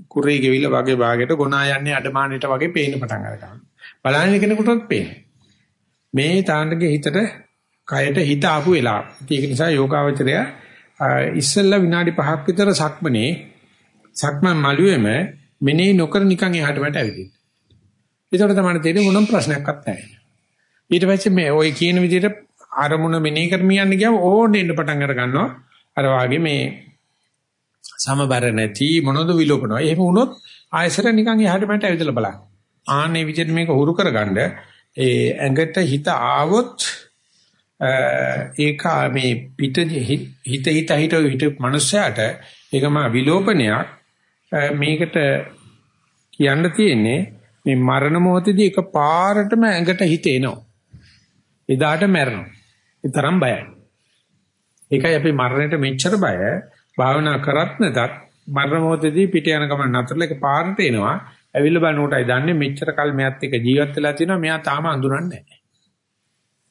කුරේ ගෙවිල වගේ භාගයට ගොනා යන්නේ අඩමානෙට වගේ පේන්න පටන් ගන්නවා. බලන්න කෙනෙකුටත් පේනවා. මේ තාන්නගේ හිතට කයට හිත ආපු වෙලාව. ඒක නිසා යෝගාවචරය ඉස්සෙල්ලා විනාඩි 5ක් විතර සක්මනේ සක්මන් මළුවේම මෙනෙහි නොකර නිකන් එහාට මට ඇවිදින්න. ඒකට තමයි තේරෙන්නේ මොනම ප්‍රශ්නයක්වත් නැහැ. ඊට පස්සේ මේ ওই කියන විදිහට අරමුණ මෙනෙහි කරමින් යන්න ගියාම ඕනෙ ඉන්න පටන් අර ගන්නවා. අර වාගේ මේ සමබර නැති මොනොද විලෝපනවා. එහෙම වුණොත් ආයසර නිකන් එහාට මට ඇවිදලා බලන්න. ආන්නේ විදිහට මේක හුරු කරගන්න ඒ ඇඟට හිත ආවොත් ඒක මේ පිට හිත හිත හිත හිත මනුස්සයාට ඒක මා විලෝපනයක් මේකට කියන්න තියෙන්නේ මේ මරණ මොහොතදී එක පාරටම ඇඟට හිත එනවා. එදාට මැරෙනවා. ඒ තරම් බයයි. ඒකයි අපි මරණයට මෙච්චර බය. භාවනා කරත් නැතත් මරණ මොහොතදී පිට යන ගමන් නතරල එක පාරට එනවා. ඇවිල්ලා බලනකොටයි දන්නේ මෙච්චර කල් මෙයත් එක්ක ජීවත් වෙලා තිනවා මෙයා තාම අඳුරන්නේ නැහැ.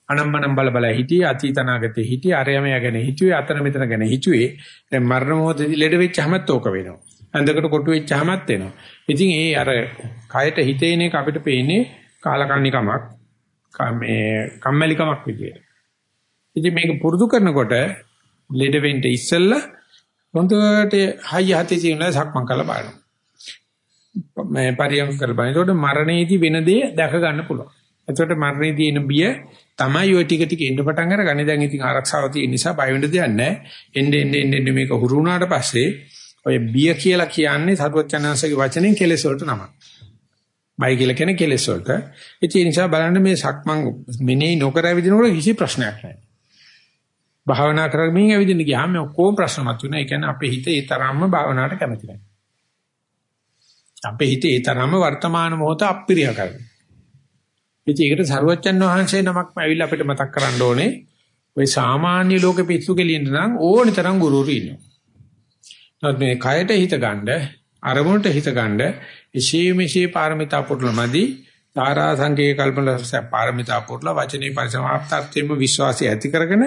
අනම්මනම් බල බල හිටියේ අතීත අනාගතේ හිටියේ අරයමයා ගැන හිතුවේ අතන මෙතන ගැන හිතුවේ. දැන් මරණ මොහොතදී ලෙඩ වෙච්චහමත් ඕක වෙනවා. ඇඳකට කොටු වෙච්චහමත් එනවා ඉතින් ඒ අර කයට හිතේන එක අපිට පේන්නේ කාලකන්නිකමක් මේ කම්මැලිකමක් විදියට. ඉතින් මේක පුරුදු කරනකොට ලෙඩ වෙන්න ඉස්සෙල්ලා හොඳට හයිය හතේ තියෙන සක්මන් කරලා බලනවා. මේ පරියන්ක කරලා බලනකොට මරණයේදී වෙන දේ දැක ගන්න පුළුවන් එතකොට මරණයේදී එන බිය තමයි ඔය ටික ටික එන්න පටන් අරගන්නේ. දැන් ඉතින් ආරක්ෂාව තියෙන නිසා බය වෙන්න දෙයක් නැහැ. එන්න එන්න එන්න එන්න මේක හුරු වුණාට පස්සේ ඔය බිය කියලා කියන්නේ සරුවචනංශගේ වචනෙන් කෙලෙස් වලට නම. බය කියලා කියන්නේ කෙලෙස් වලට. ඒ නිසා බලන්න මේ සක්මන් මෙනෙහි නොකර ඇවිදිනකොට කිසි ප්‍රශ්නයක් නැහැ. භාවනා කරමින් ඇවිදින්න ගියාම ඔක්කොම ප්‍රශ්න මතුවෙනවා. ඒ කියන්නේ අපේ හිත ඒ තරම්ම භාවනාවට කැමති නැහැ. අපේ හිත ඒ තරම්ම වර්තමාන මොහොත අප්‍රිය කරනවා. ඉතින් ඒකට සරුවච්චන් වහන්සේ නමක් ඇවිල්ලා අපිට මතක් කරන්න ඕනේ. ওই සාමාන්‍ය ලෝකෙ පිස්සු කෙලින්න නම් ඕනි තරම් ගුරුවරු ඉන්නවා. නමුත් මේ කයට හිත ගන්න, අරමුණට හිත ගන්න, එසේ මෙසේ පාරමිතා පුරුලමදි තාරා සංකේ කල්පනස පාරමිතා පුරුල වචනේ පරිසමාප්තාර්ථයෙන්ම විශ්වාසය ඇති කරගෙන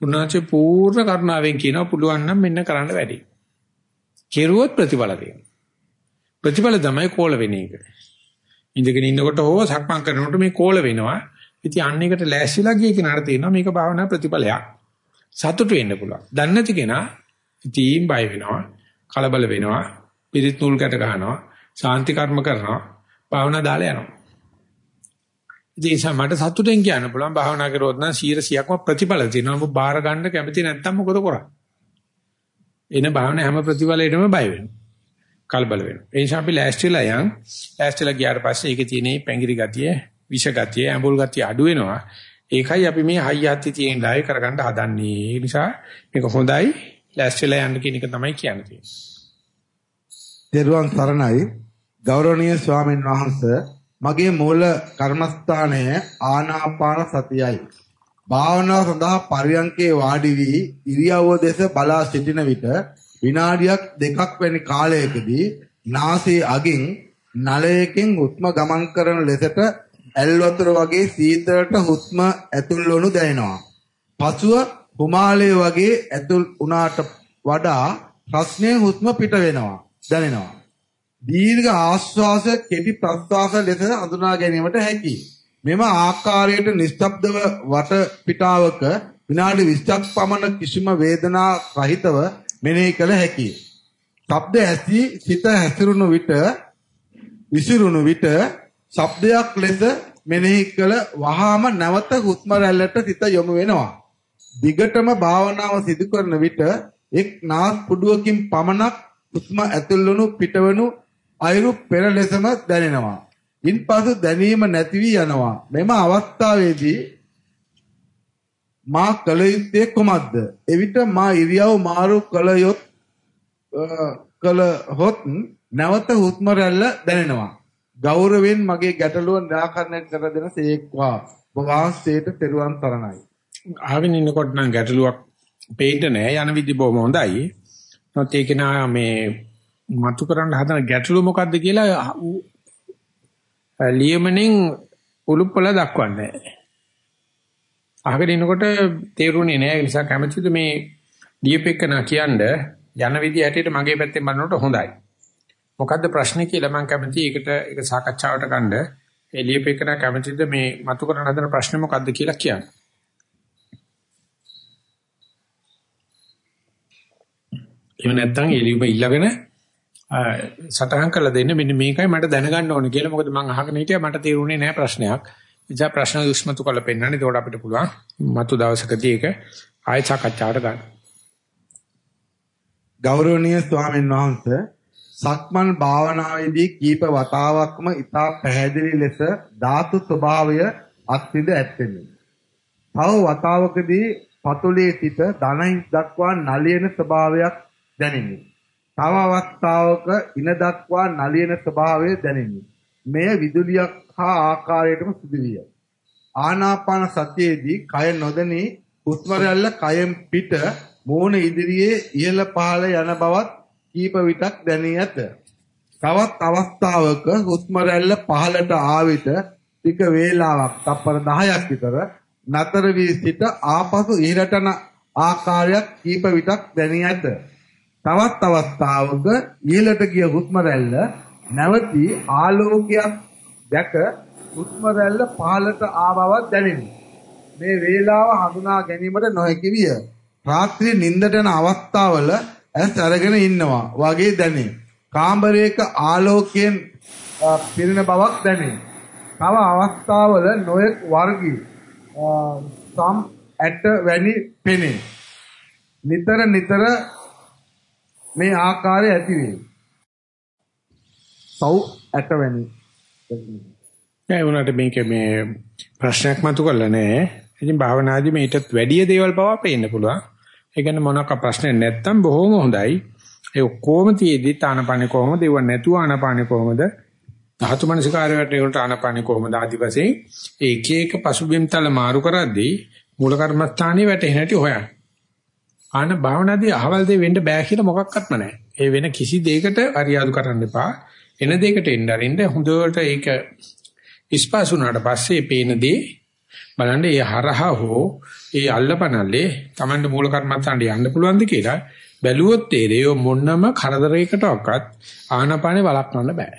උන්වහන්සේ පූර්ණ කරුණාවෙන් කියනවා පුළුවන් නම් මෙන්න කරන්න වැඩි. කෙරුවොත් ප්‍රතිඵල දෙනවා. ප්‍රතිඵල තමයි කෝල වෙන එක. ඉඳගෙන ඉන්නකොට හෝ සක්මන් කරනකොට මේ කෝල වෙනවා. ඉතින් අන්න එකට ලෑස්තිලා ගිය කෙනාට තේරෙනවා මේක භාවනා ප්‍රතිඵලයක්. සතුටු වෙන්න පුළුවන්. දන්නේ නැති කෙනා ඉතින් බය වෙනවා, කලබල වෙනවා, පිරිත් නූල් කැට ගන්නවා, සාන්ති කර්ම කරනවා, භාවනා දාලා යනවා. ඉතින් මට සතුටෙන් කියන්න පුළුවන් භාවනා කරොත් නම් 100%ක්ම ප්‍රතිඵල තියෙනවා. ඔබ බාර ගන්න කැමති නැත්නම් මොකද කරන්නේ? එන භාවනා හැම ප්‍රතිඵලයකටම බය වෙනවා. කලබල වෙනවා. ඒ නිසා අපි ලෑස්තිලා යන් ලෑස්තිලා ගියාට පස්සේ ඒකේ තියෙන පැංගිරි ගතිය, විෂ ගතිය, ඇඹුල් ගතිය අඩු වෙනවා. ඒකයි අපි මේ හයිය හත්ති තියෙන ඩාය කරගන්න හදන්නේ. ඒ නිසා මේක හොඳයි ලෑස්තිලා යන්න කියන එක තමයි කියන්නේ. දේරුවන් සරණයි ගෞරවනීය ස්වාමීන් වහන්සේ මගේ මූල කර්මස්ථානය ආනාපාන සතියයි. භාවනාව සඳහා පරියන්කේ වාඩි වී ඉරියව්ව දෙස බලා සිටින විට විනාඩියක් දෙකක් වැනි කාලයකදී නාසයේ අගින් නලයකින් හුස්ම ගමන් කරන ලෙසට ඇල් වතුර වගේ සීතලට හුස්ම ඇතුල් වනු දැනෙනවා. පසුව හිමාලය වගේ ඇතුල් වුණාට වඩා ප්‍රශ්නයෙන් හුස්ම පිට වෙනවා දැනෙනවා. දීර්ඝ ආශ්වාස කෙටි ප්‍රශ්වාස ලෙස හඳුනා ගැනීමට හැකියි. මෙම ආකාරයට නිශ්ශබ්දව වට පිටාවක විනාඩි 20ක් පමණ කිසිම වේදනා රහිතව මෙනෙහි කළ හැකියි. ශබ්ද ඇසී සිත හැසිරුණු විට විසිරුණු විට ශබ්දයක් ලෙස මෙනෙහි කළ වහාම නැවත හුස්ම රැල්ලට සිත යොමු වෙනවා. දිගටම භාවනාව සිදු කරන විට එක් නාස් පුඩුවකින් පමණක් හුස්ම ඇතුල්වනු පිටවනු අයුරු පෙර ලෙසම දැනෙනවා. ඉන්පසු දැනීම නැති වී යනවා. මෙම අවස්ථාවේදී මා කල යුත්තේ කුමක්ද? එවිට මා ඉරියව් මාරු කළ යොත් කළ හොත් නැවත හුස්ම රැල්ල දැනෙනවා. ගෞරවයෙන් මගේ ගැටලුව निराකරණය කර දෙන සේක්වා. වහන්සේට තෙරුවන් සරණයි. ආගෙන ඉන්නකොට නම් ගැටලුවක් පේන්න නෑ යන විදි බොහොම හොඳයි. නැත් ඒක නා මේ මතු කරන්න හදන ගැටලුව මොකද්ද කියලා ලියමනින් උලුප්පල දක්වන්නේ අහගෙන ඉනකොට තේරුණේ නෑ ඒ නිසා කැමැතිද මේ ලියපෙකන කියන්නේ යන විදිහ හැටියට මගේ පැත්තෙන් බලනකොට හොඳයි. මොකද්ද ප්‍රශ්නේ කියලා මම කැමතියි ඒකට ඒක සාකච්ඡාවට ගන්න. ඒ ලියපෙකන කැමතිද මේ මතු කරන හදන ප්‍රශ්නේ මොකද්ද කියලා කියන්න. එහෙම නැත්නම් එළියුම ඉල්ලගෙන සටහන් කරලා දෙන්න මෙන්න මේකයි මට දැනගන්න ඕනේ කියලා මොකද මම අහගෙන හිටියා මට තේරුනේ නැහැ ප්‍රශ්නයක්. ඉතින් ප්‍රශ්න දුස්මතු කරලා පෙන්නන්නේ ඒකට අපිට පුළුවන් මතු දවසකදී ඒක ආයෙ සාකච්ඡාවට ගන්න. ගෞරවනීය ස්වාමීන් වහන්සේ සක්මන් භාවනාවේදී කීප වතාවක්ම ඉතා පැහැදිලි ලෙස ධාතු ස්වභාවය අත්විඳ ඇත්තෙමි. තව වතාවකදී පතුලේ සිට ධනහිස් දක්වා නලියන ස්වභාවයක් දැනිනි. තව අවස්ථාවක ඉන දක්වා නලියන ස්වභාවය දැනිනි. මෙය විදුලියක් හා ආකාරයටම සිදුවිය. ආනාපාන සතියේදී කය නොදෙනී හුස්ම රැල්ල කයෙන් පිට මූණ ඉදිරියේ ඉහළ පහළ යන බවත් කීප විටක් දැනී ඇත. තවත් අවස්ථාවක හුස්ම රැල්ල පහළට ආ විට ටික වේලාවක් තප්පර 10ක් විතර නතර වී සිට ආපසු ඉහළටන ආකාරයක් කීප විටක් දැනී ඇත. තවත් අවස්ථාවක ඉහළට ගිය හුස්ම රැල්ල නැවතී ආලෝකයක් දැක හුස්ම රැල්ල පහළට ආ බවක් දැනිනි. මේ වේලාව හඳුනා ගැනීමට නොහැකි විය. රාත්‍රී නිින්දට යන අවස්ථාවල ඇස් අරගෙන ඉන්නවා වගේ දැනේ. කාමරයක ආලෝකයෙන් පිරෙන බවක් දැනේ. තව අවස්ථාවල නොයෙක් වර්ගී සම් ඇට වැනි පෙනේ. නිතර නිතර මේ ආකාරය ඇති වේ. සව් ඇට වැනි. ඒ වුණාට මේක මේ ප්‍රශ්නයක් මතු කරලා නැහැ. ඉතින් භාවනාදී මේකටත් වැඩි දේවල් පවා පේන්න පුළුවන්. ඒ කියන්නේ මොනක ප්‍රශ්නේ නැත්තම් බොහොම හොඳයි. ඒ ඔක්කොම තියේදී ආනපානේ කොහොමද? ඒව නැතුව ආනපානේ කොහොමද? ධාතු මනසිකාරයට ඒකට ආනපානේ කොහොමද? ආදි වශයෙන් ඒක එක පසුබිම් තල මාරු කරද්දී මූල කර්මස්ථානයේ වැටෙන හැටි හොයන්න. ආන භාවනාදී අහවල් දෙ වෙන්න බෑ කියලා මොකක්වත්ම නැහැ. ඒ වෙන කිසි දෙයකට අරියාදු කරන්න එපා. එන දෙයකට එන්න අරින්න හොඳට ඒක ඉස්පාසුනාට පස්සේ පේන දේ බලන්න ඒ හරහා හෝ ඒ අල්ලපනල්ලේ Tamanne මූල කර්මත්තන්ට යන්න පුළුවන්ද කියලා බැලුවොත් තේරෙයි මොන්නම කරදරයකටවත් ආනපානේ වළක්වන්න බෑ.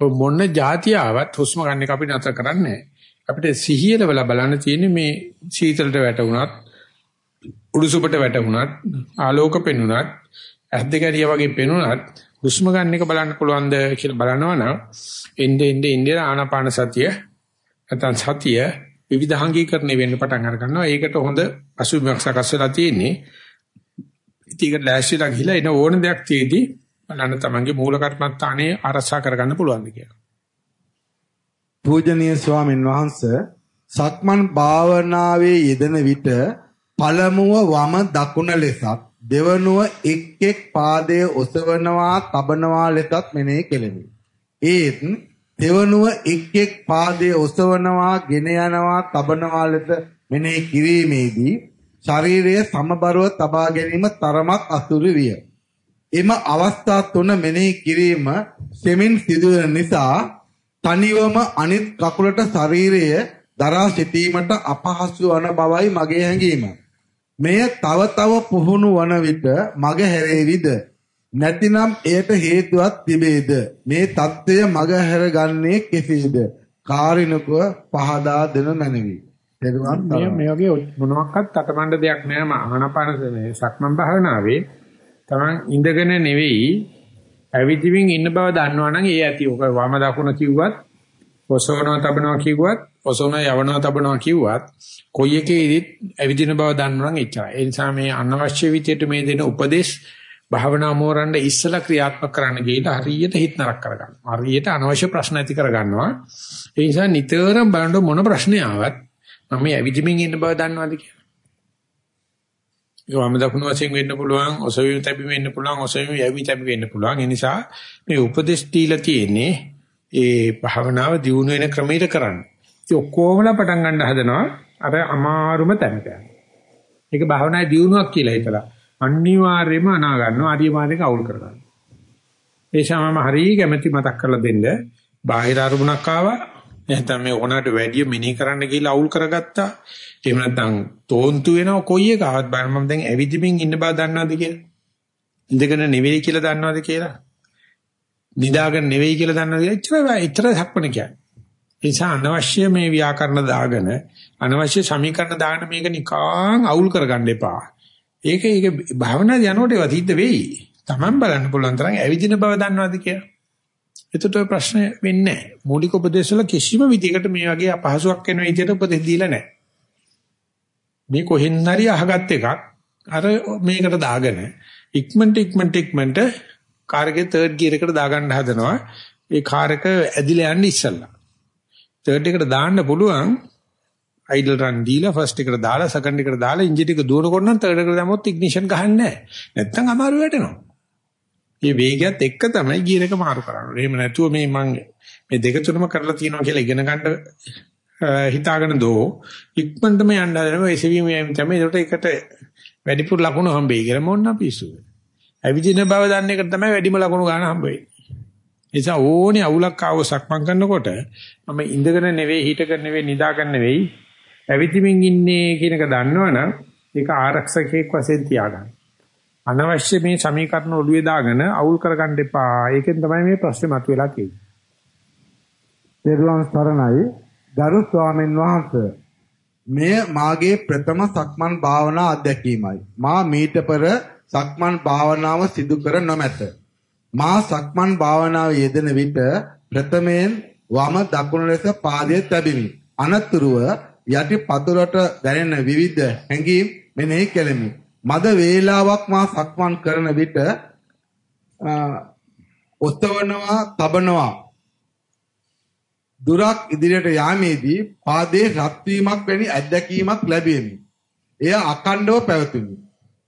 ඔය මොන්න જાතිය ආවත් හුස්ම ගන්න එක අපි නතර කරන්නේ අපිට සිහියල වෙලා බලන්න තියෙන්නේ මේ සීතලට වැටුණත් උඩුසුපට වැටුණත් ආලෝක පෙනුනත් ඇස් දෙක ඇරියා වගේ පෙනුනත් හුස්ම ගන්න එක බලන්න පුළුවන්ද කියලා බලනවා නම් එnde ende ende ආනාපාන සතිය නැත්නම් සතිය විවිධාංගීකරණය වෙන්න පටන් අර ගන්නවා. ඒකට හොඳ අසුබයක් සකස් වෙලා තියෙන්නේ. ඉතින් ඒක ලෑස්තිලා ගිහිලා එන ඕන දෙයක් තියේදී බලන්න තමන්ගේ මූල කර්මත්තානේ ආරක්ෂා කරගන්න පුළුවන්ද කියලා. පූජනීය ස්වාමින් වහන්සේ සක්මන් භාවනාවේ යෙදෙන විට පළමුව වම දකුණ ලෙසත් දෙවනුව එක් එක් පාදයේ ඔසවනවා තබනවා ලෙසත් මෙනෙහි කෙලෙමි. ඒත් දෙවනුව එක් එක් පාදයේ ඔසවනවා ගෙන යනවා තබනවා ලෙස මෙනෙහි කිරීමේදී ශරීරය සමබරව තබා ගැනීම තරමක් අසුරු විය. එම අවස්ථා තුන මෙනෙහි කිරීම සෙමින් සිදුවන නිසා තනිවම අනිත් කකුලට ශරීරය දරා සිටීමට අපහසු වන බවයි මගේ හැඟීම. මෙය තව තව පුහුණු වන විට මග හැරේවිද නැතිනම් එයට හේතුවක් තිබේද? මේ தත්ත්වය මග හැරගන්නේ කෙසේද? කාරිනකව පහදා දෙන මැනවි. එරුවන් මේ මේ වගේ මොනවාක්වත් අතමඬ දෙයක් නෑ. මම ආනපාන සක්මන් භාවනාවේ තමන් ඉඳගෙන නෙවෙයි ඇවිදිමින් ඉන්න බව දන්නවනම් ඒ ඇති. ඔක වම දකුණ කිව්වත් ඔසවනවා තබනවා කිව්වත් ඔසවන යවනවා තබනවා කිව්වත් කොයි එකේදීත් ඇවිදින බව දන්නවනම් එච්චරයි. ඒ නිසා මේ අනවශ්‍ය විදියට මේ දෙන උපදේශ භාවනා මෝරන්න ඉස්සලා ක්‍රියාත්මක කරන්න ගිහලා හරියට හිත නරක කරගන්නවා. හරියට අනවශ්‍ය ප්‍රශ්න ඇති කරගන්නවා. ඒ නිසා නිතරම බලන්න මොන ප්‍රශ්නේ ආවත් මම මේ ඇවිදිමින් ඉන්න බව දන්නවද කියලා. ඒක වම දකුණු වශයෙන් වෙන්න පුළුවන්, ඔසවීම තැබීම වෙන්න පුළුවන්, ඔසවීම යැවි තැබීම වෙන්න පුළුවන්. ඒ නිසා මේ උපදේශ දීලා තියෙන්නේ ඒ භාවනාව දියුණු වෙන ක්‍රමයට කරන්න. ඉතින් ඔක්කොමලා පටන් ගන්න හදනවා අර අමාරුම තැනට. ඒක භාවනාවේ දියුණුවක් කියලා හිතලා අනිවාර්යයෙන්ම අනා ගන්නවා අරියමානක අවුල් කරගන්නවා. ඒ ශාමම හරිය කැමැති මතක් කරලා දෙන්න. බාහිර අරමුණක් ආවා. නැත්නම් මේ ඕනකට වැඩි මිනී කරන්න කියලා අවුල් කරගත්තා. එහෙම නැත්නම් තෝන්තු වෙනවා කොයි එකවත් බලන්න මම දැන් ඇවිදිමින් ඉන්න බව දන්නවද කියලා? ඉඳගෙන නෙවෙයි කියලා දන්නවද කියලා? නිදාගෙන නෙවෙයි කියලා දන්නවද? එච්චර එච්චර සක්මන කියන්නේ. ඒ නිසා අනවශ්‍ය මේ ව්‍යාකරණ දාගෙන අනවශ්‍ය සමීකරණ දාගෙන මේක නිකං අවුල් කරගන්න එපා. ඒක ඒක භාවනා යනකොට ඒවා සිද්ධ වෙයි. Taman බලන්න පුළුවන් තරම් ඇවිදින බව දන්නවද කියලා. එතකොට ඔය ප්‍රශ්නේ වෙන්නේ නැහැ. මූලික උපදේශ වල කිසිම විදිහකට මේ වගේ අපහසුයක් වෙන විදිහට උපදෙස් දීලා නැහැ. මේ කොහෙන් හරි අහගත් එකක් අර මේකට දාගෙන ඉක්මනට ඉක්මනට ඉක්මනට කාර් එකේ තර්ඩ් ගියර් එකට දාගන්න හදනවා. ඒ කාර් එක ඇදිලා යන්න ඉස්සල්ලා. තර්ඩ් එකට දාන්න පුළුවන් අයිඩල් රන් දීලා ෆස්ට් එකට දාලා සෙකන්ඩ් එකට දාලා එන්ජින් එක දුවනකොට නම් තර්ඩ් එකට දැම්මොත් ඉග්නිෂන් ගහන්නේ නැහැ. නැත්තම් අමාරු වැටෙනවා. මේ වේගයත් එක්ක තමයි ගියර් එක මාරු කරන්නේ. එහෙම නැතුව මේ මං මේ දෙක තුනම කරලා තියෙනවා කියලා ඉගෙන ගන්න හිතාගෙන දෝ ඉක්මනටම යන්න හදනවා එසවීම තමයි ඒකට එකට වැඩිපුර ලකුණු හම්බෙයි කියලා මොන්න පිස්සු. ඇවිදින බව දන්න එක තමයි වැඩිම ලකුණු ගන්න හම්බෙන්නේ. නිසා ඕනේ අවුලක් ආව සක්මන් කරනකොට මම ඉඳගෙන නෙවෙයි හිටගෙන නෙවෙයි නිදාගෙන නෙවෙයි ඇවිදිමින් ඉන්නේ කියන එක දන්නවනම් ඒක ආරක්ෂකයෙක් වශයෙන් තියාගන්න. අනවශ්‍ය මේ සමීකරණ ඔළුවේ දාගෙන අවුල් කරගන්න එපා. ඒකෙන් තමයි මේ ප්‍රශ්නේ මතුවලා තියෙන්නේ. පෙරවන් සරණයි ගරු ස්වාමීන් වහන්සේ මෙය මාගේ ප්‍රථම සක්මන් භාවනා අත්දැකීමයි. මා මීට පෙර සක්මන් භාවනාව සිදු කර නොමැත. මා සක්මන් භාවනාවේ යෙදෙන විට ප්‍රථමයෙන් වම දකුණු ලෙස පාදයේ තැබිමි. අනතුරුව යටි පතුලට දැනෙන විවිධ හැඟීම් මෙනෙහි කෙලෙමි. මද වේලාවක් මා සක්මන් කරන විට ඔස්තවනවා, තබනවා. දුරක් ඉදිරියට යාමේදී පාදයේ රත් වීමක් වැනි අත්දැකීමක් ලැබෙමි. එය අකණ්ඩව පැවතුණි.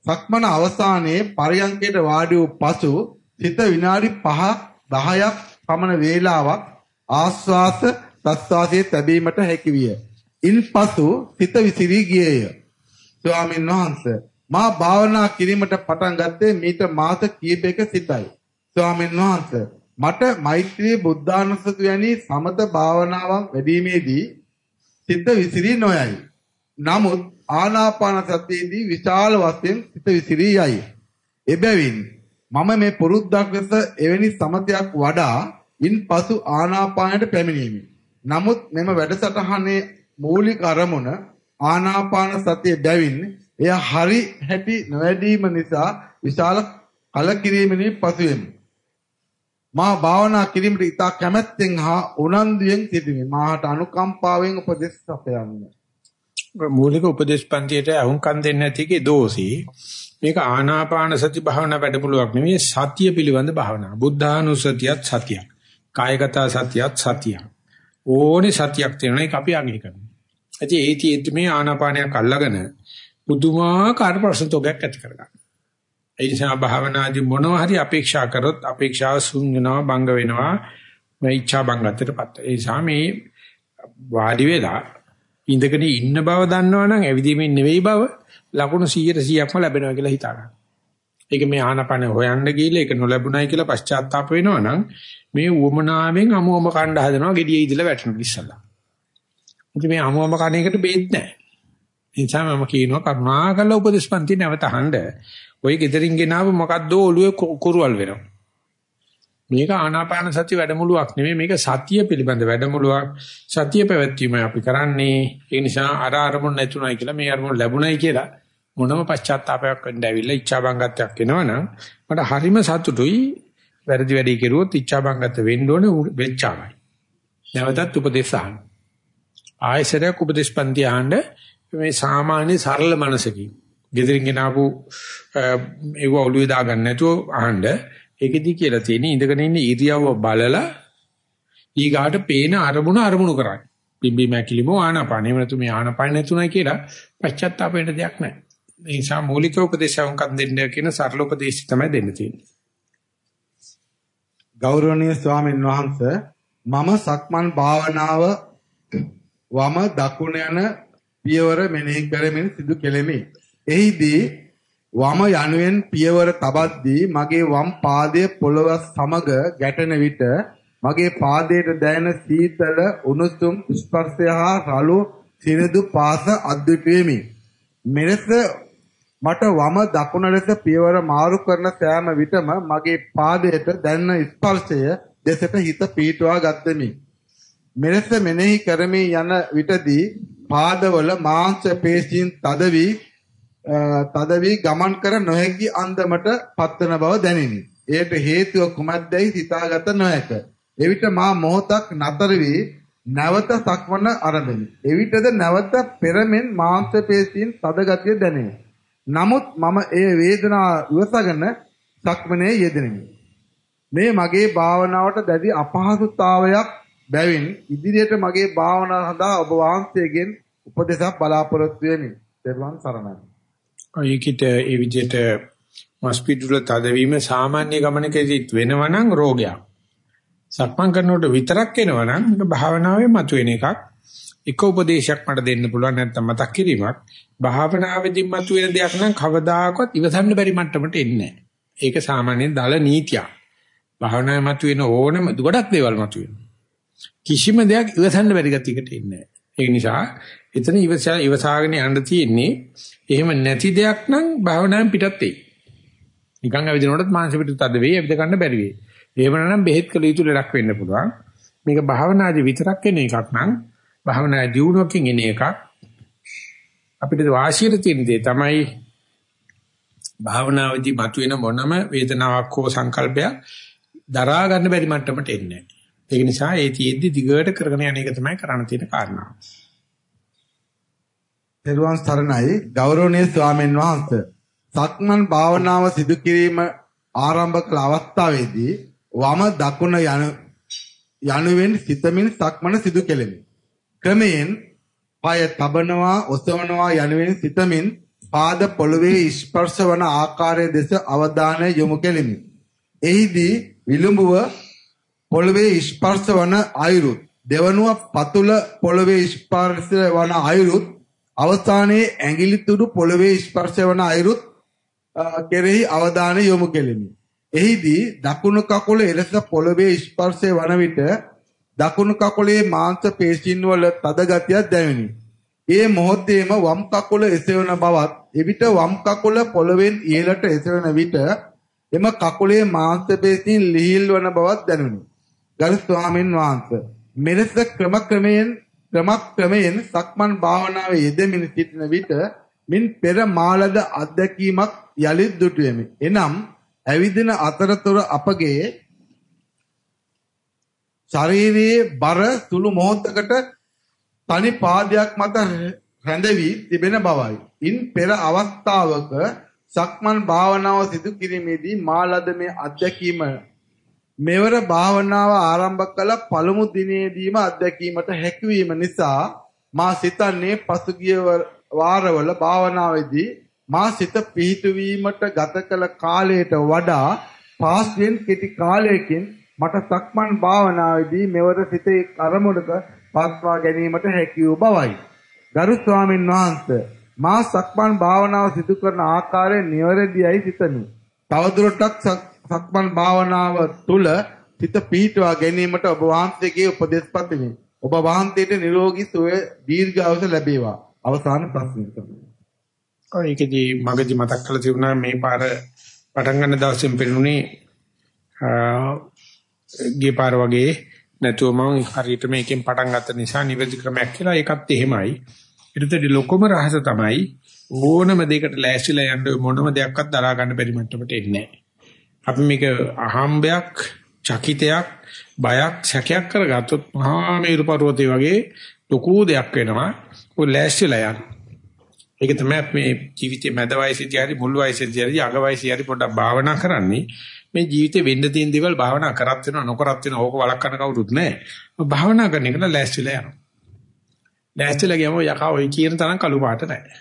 සක්මන අවසානයේ පරයන්කයට වාඩි වූ පසු සිත විනාඩි 5 10ක් පමණ වේලාවක් ආස්වාස ප්‍රස්වාසයේ තැබීමට හැකි විය. ඉන්පසු සිත විසිරී ගියේය. ස්වාමීන් වහන්සේ මා භාවනා කිරීමට පටන් ගත්තේ මීට මාස කිහිපයක සිටයි. ස්වාමීන් වහන්සේ මට මෛත්‍රී බුද්ධානුස්සති වැනි සමත භාවනාවන් වැඩිීමේදී සිත විසිරී නොයයි. නමුත් ආනාපාන සතියේදී විශාල වශයෙන් සිත විසිරී යයි. එබැවින් මම මේ පුරුද්දක් ලෙස එවැනි සමතයක් වඩා ඉන්පසු ආනාපානයට පැමිණීමි. නමුත් මෙම වැඩසටහනේ මූලික අරමුණ ආනාපාන සතිය බැවින් එය හරි හැටි නොවැඩීම නිසා විශාල කලකිරීමෙනි පසුවෙමි. මා භාවනා කිරීමට ඉතා කැමැත්තෙන් හා උනන්දුවෙන් සිටිමි. මාහට අනුකම්පාවෙන් උපදෙස් සපයන්න. මූලික උපදේශ පන්තියට අහුම්කම් දෙන්නේ නැති එකේ දෝෂී මේක ආනාපාන සති භාවනා වැඩමුළුවක් නෙවෙයි සතිය පිළිබඳ භාවනාව. බුද්ධානුසතියත් සතියක්. කායගත සතියත් සතියක්. ඕනේ සතියක් තියෙනවා ඒක අපි අගය කරනවා. ඇයි ඒටි මේ ආනාපානයක් අල්ලගෙන පුදුමාකාර ප්‍රශ්න තෝගයක් ඇති කරගන්න. ඒ නිසා භාවනාදී මොනවා හරි අපේක්ෂා කරොත් අපේක්ෂාව සුන් වෙනවා බංග වෙනවා මේ ඉච්ඡා බංගත්තටපත්. ඒ නිසා මේ වාඩි වෙලා ඉඳගෙන ඉන්න බව දන්නවනම් ඇවිදීමෙන් නෙවෙයි බව ලකුණු 100%ක්ම ලැබෙනවා කියලා හිතා ගන්න. ඒක මේ ආනපන හොයන්න ගිහලා ඒක නොලැබුණයි කියලා පශ්චාත්තාප වෙනවනම් මේ උවමනාවෙන් අමුවම කණ්ඩ හදනවා gediye ඉදලා වැටෙනවා ඉස්සලා. ඉතින් මේ අමුවම කණ එකට බේත් නැහැ. ඒ නිසා මම කියනවා කරුණාකරලා උපදේශපන්ති නැවත අහන්න. ඔය gederin ගෙනාව මොකද්ද ඔළුවේ කුරුවල් වෙනවා. මේක ආනාපාන සති වැඩමුළුවක් නෙමෙයි මේක සතිය පිළිබඳ වැඩමුළුවක්. සතිය පැවැත්වීමයි අපි කරන්නේ. ඒ නිසා අර අරමුණ නැතුණයි කියලා මේ අරමුණ ලැබුණයි කියලා මොනම පශ්චාත්තාවයක් වෙන්න ඇවිල්ලා ඉච්ඡාබංගත්වයක් එනවනම් මට හරිම සතුටුයි වැරදි වැඩේ කෙරුවොත් ඉච්ඡාබංගත්ව වෙන්න ඕනේ වෙච්චාමයි. නැවතත් උපදේශ අහන්න. ආයසරයක් උපදේශ පන්ති අහන්න මේ සාමාන්‍ය සරල මනසකින්. ගෙදරින් ගෙනාවු ඒව ඔළුවේ දාගන්න නැතුව අහන්න. ඒකෙදි කියලා තියෙන්නේ ඉඳගෙන ඉන්න ඉරියව්ව බලලා ඊගාට පේන අරමුණ අරමුණු කරන්නේ. පිම්බි මැකිලිමෝ ආනාපානෙ නැතු මේ ආනාපාන නැතුණයි කියලා පශ්චාත්තාප වෙන්න දෙයක් නැහැ. ඒ නිසා මූලික උපදේශයක් දෙන්න කියන සරල උපදේශය තමයි දෙන්න තියෙන්නේ. ගෞරවනීය ස්වාමීන් වහන්සේ මම සක්මන් භාවනාව වම දකුණ යන පියවර මෙනෙහි කරමින් සිදු කෙලෙමි. එහිදී වම යනුවෙන් පියවර තබද්දී මගේ වම් පාදයේ පොළව සමග ගැටෙන විට මගේ පාදයට දැනෙන සීතල උණුසුම් ස්පර්ශය හා රළු සිනිඳු පාස අද්විතීමි. මෙලෙස මට වම දකුණ ලෙස පියවර මාරු කරන සෑම විටම මගේ පාදයට දැනෙන ස්පර්ශය දෙසට හිත පීටුවා ගත්තෙමි. මෙලෙස මෙනෙහි කරමින් යන විටදී පාදවල මාංශ පේශීන් තද වී තද වී ගමන් කර නොහැකි අන්දමට පත්වන බව දැනිනි. එයට හේතුව කුමක්දයි සිතාගත නොහැක. එවිට මා මොහොතක් නතර වී නැවත සක්වන ආරම්භෙමි. එවිටද නැවත පෙරමෙන් මාංශ පේශීන් තද ගතිය දැනේ. නමුත් මම ඒ වේදනාව ඉවසගෙන සක්මනේ යෙදෙනෙමි. මේ මගේ භාවනාවට දැඩි අපහසුතාවයක් බැවින් ඉදිරියට මගේ භාවනාව සඳහා ඔබ වහන්සේගෙන් උපදෙසක් බලාපොරොත්තු වෙමි. දරුවන් සරණයි. ඔයකිට ඒ විදිහට මස්පිඩුල තදවීම සාමාන්‍ය ගමනකදී වෙනවනම් රෝගයක්. සක්මන් කරනකොට විතරක් එනවනම් ඒක භාවනාවේ මතුවෙන එකක්. එක උපදේශයක් මට දෙන්න පුළුවන් නැත්නම් මතක් කිරීමක්. භාවනාවේදී මතුවෙන දෙයක් නම් කවදාකවත් ඉවසන්න බැරි මට්ටමට එන්නේ නැහැ. ඒක සාමාන්‍යයෙන් දල නීතියක්. භාවනාවේ මතුවෙන ඕනම ගොඩක් දේවල් මතුවෙනවා. කිසිම දෙයක් ඉවසන්න බැරි ගතියකට එන්නේ නැහැ. ඒ නිසා එතන ඉවසා ඉවසාගෙන යන්න තියෙන්නේ එහෙම නැති දෙයක් නම් භාවනාවෙන් පිටත් වෙයි. නිකන් ඇවිදිනකොටත් මානසික පිටත් අද වෙයි ඇවිද ගන්න බැරි වෙයි. එහෙම නම් බෙහෙත් කළ යුතු ලඩක් වෙන්න පුළුවන්. මේක භාවනාදී විතරක් එන එකක් නම් භාවනා දියුණුවකින් එන එකක්. අපිට වාසියට තියෙන දේ තමයි භාවනාවේදී මතුවෙන මොනම වේදනාවක් හෝ සංකල්පයක් දරා ගන්න බැරි මට්ටමට එන්නේ නැහැ. ඒක නිසා ඒ තියෙද්දි දිගට කරගෙන යන එක තමයි කරන්න තියෙන කාරණාව. පෙරුවන් සරණයි ගෞරවනීය ස්වාමීන් වහන්සේ. සක්මන් භාවනාව සිදු කිරීම ආරම්භ කළ අවස්ථාවේදී වම දකුණ යන යනුවෙන් සිතමින් සක්මන සිදු කෙලෙමි. ක්‍රමයෙන් පාය තබනවා ඔසවනවා යනුවෙන් සිතමින් පාද පොළවේ ස්පර්ශ වන ආකාරය දෙස අවධානය යොමු කෙලිමි. එහිදී විලුඹුව පොළවේ ස්පර්ශ වන අයුරුත් දෙවනුව පතුල පොළවේ ස්පර්ශ වන අයුරුත් අවසානයේ ඇඟිලි තුඩු පොළවේ ස්පර්ශ වන අයුරුත් කෙරෙහි අවධානය යොමු කෙලිමි. එහිදී දකුණු කකුල එලෙස පොළවේ ස්පර්ශය වන විට දකුණු කකුලේ මාංශ පේශීන් වල තද ගතියක් දැවිනි. ඒ මොහොතේම වම් කකුල එසවෙන බවත් එවිට වම් කකුල පොළවෙන් ඉහළට එසවෙන විට එම කකුලේ මාංශ පේශීන් ලිහිල් වන බවත් දැනුනි. ගරු ස්වාමීන් වහන්සේ මෙලෙස ක්‍රම ක්‍රමයෙන් ක්‍රමක් ක්‍රමයෙන් සක්මන් භාවනාවේ යෙදෙමින් සිටින විට මින් පෙර මාලද අත්දැකීමක් යලිත් දුටුවෙමි. එනම් ඇවිදින අතරතුර අපගේ ශරීරයේ බර සුළු මොහොතකට තනි පාදයක් මත රැඳවි තිබෙන බවයි. ඉන් පෙර අවස්ථාවක සක්මන් භාවනාව සිදු කිරීමේදී මා ලද මේ අත්දැකීම මෙවර භාවනාව ආරම්භ කළ පළමු දිනේදීම අත්දැකීමට හැකියවීම නිසා මා සිතන්නේ පසුගිය වාරවල භාවනාවේදී මා සිත පිහිටුවීමට ගත කළ කාලයට වඩා පාස්වෙන් කෙටි කාලයකින් මට සක්මන් භාවනාවේදී මෙවර සිතේ අරමුණක පස්වා ගැනීමට හැකි වූ බවයි. ගරු ස්වාමීන් වහන්සේ මා සක්මන් භාවනාව සිදු කරන ආකාරය නිවැරදියයි සිතමි. තවදුරටත් සක්මන් භාවනාව තුළ සිත පිහිටවා ගැනීමට ඔබ වහන්සේගේ උපදෙස් පතමි. ඔබ වහන්සේට නිරෝගී සුවය දීර්ඝායුෂ ලැබේවා. අවසාන ප්‍රශ්නය තමයි. ඔය ඒකදී මගදී මතක් කරලා තිබුණා මේ පාර පටන් ගන්න දවසෙන් පෙරුණේ ගිය පාර වගේ නැතුව මම හරියට මේකෙන් පටන් ගත්ත නිසා නිවැරදි ක්‍රමයක් කියලා ඒකත් එහෙමයි. ඊටතේ ලොකම රහස තමයි ඕනම දෙයකට ලෑස්තිලා යන්න මොනම දෙයක්වත් දරා ගන්න බැරි මට්ටමට එන්නේ අපි මේක අහම්බයක්, චකිතයක්, බයක්, සැකයක් කරගත්තොත් මහා මේරු පර්වතය වගේ ලොකු දෙයක් වෙනවා. ඔය ලෑස්තිලා යන්න. ඒක තමයි මේ ජීවිතයේ මැද වයසේදී හරි මුල් වයසේදී හරි අග වයසේ හරි පොඩ්ඩක් භාවනා කරන්නේ. මේ ජීවිතේ වෙන්න තියෙන දේවල් භාවනා කරත් වෙනවා නොකරත් වෙනවා ඕක වළක්වන්න කවුරුත් නැහැ. භාවනා කරන එක ලෑස්තිලා යනවා. ලෑස්තිලා ගියම යකා ඔය කියන තරම් කළු පාට නැහැ.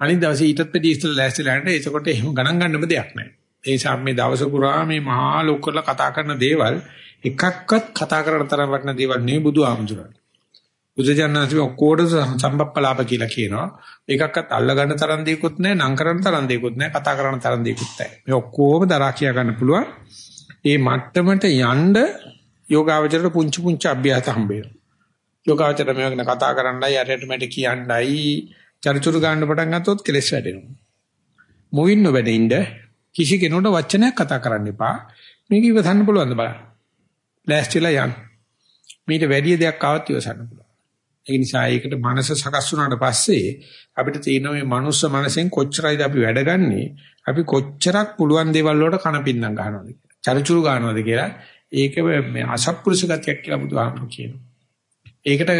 අනිත් දවසේ ඊටත් වැඩි ඉස්සෙල්ලා ලෑස්තිලා යන්න ඒකට එහෙම ගණන් ගන්නම දෙයක් නැහැ. ඒ නිසා මේ දවස පුරා මේ මහා ලෝක කරලා කතා කරන දේවල් එකක්වත් කතා කරන තරම් වටින දේවල් නෙවෙයි බුදුහාමුදුරනේ. බුදුජානනාංශයේ ඔක්කොට සම්බප්පලාප කියලා කියනවා. ඒකක්වත් අල්ල ගන්න තරම් දෙයක්වත් නැහැ, නම් කරන්න තරම් දෙයක්වත් නැහැ, කතා කරන්න තරම් දෙයක්වත් නැහැ. මේ ඔක්කොම දරා කියා ගන්න පුළුවන්. මේ මට්ටමට යන්න යෝගාවචරයට පුංචි පුංචි අභ්‍යාස හම්බ වෙනවා. යෝගාවචර මේ වගේ කතා කරන්නයි යරට මට කියන්නයි චරිචුරු ගන්න පටන් ගත්තොත් කෙලස් වැඩෙනවා. මොවින් නොබැදින්ද කිසි කෙනෙකුට වචනයක් කතා කරන්න එපා. මේක ඉවසන්න පුළුවන්ද බලන්න. ලෑස්තිලා යන්න. මීට වැඩි දෙයක් ආවත් ඉවසන්න පුළුවන්. ඒ නිසා ඒකට මනස සකස් වුණාට පස්සේ අපිට තියෙන මේ මනුස්ස මනසෙන් කොච්චරයිද අපි වැඩගන්නේ අපි කොච්චරක් පුළුවන් දේවල් වලට කන පින්නම් ගන්නවද චරිචුරු ගන්නවද කියලා ඒක මේ අසත්පුරුෂ ගතියක් කියලා බුදුහාමුදුරු කියනවා. ඒකට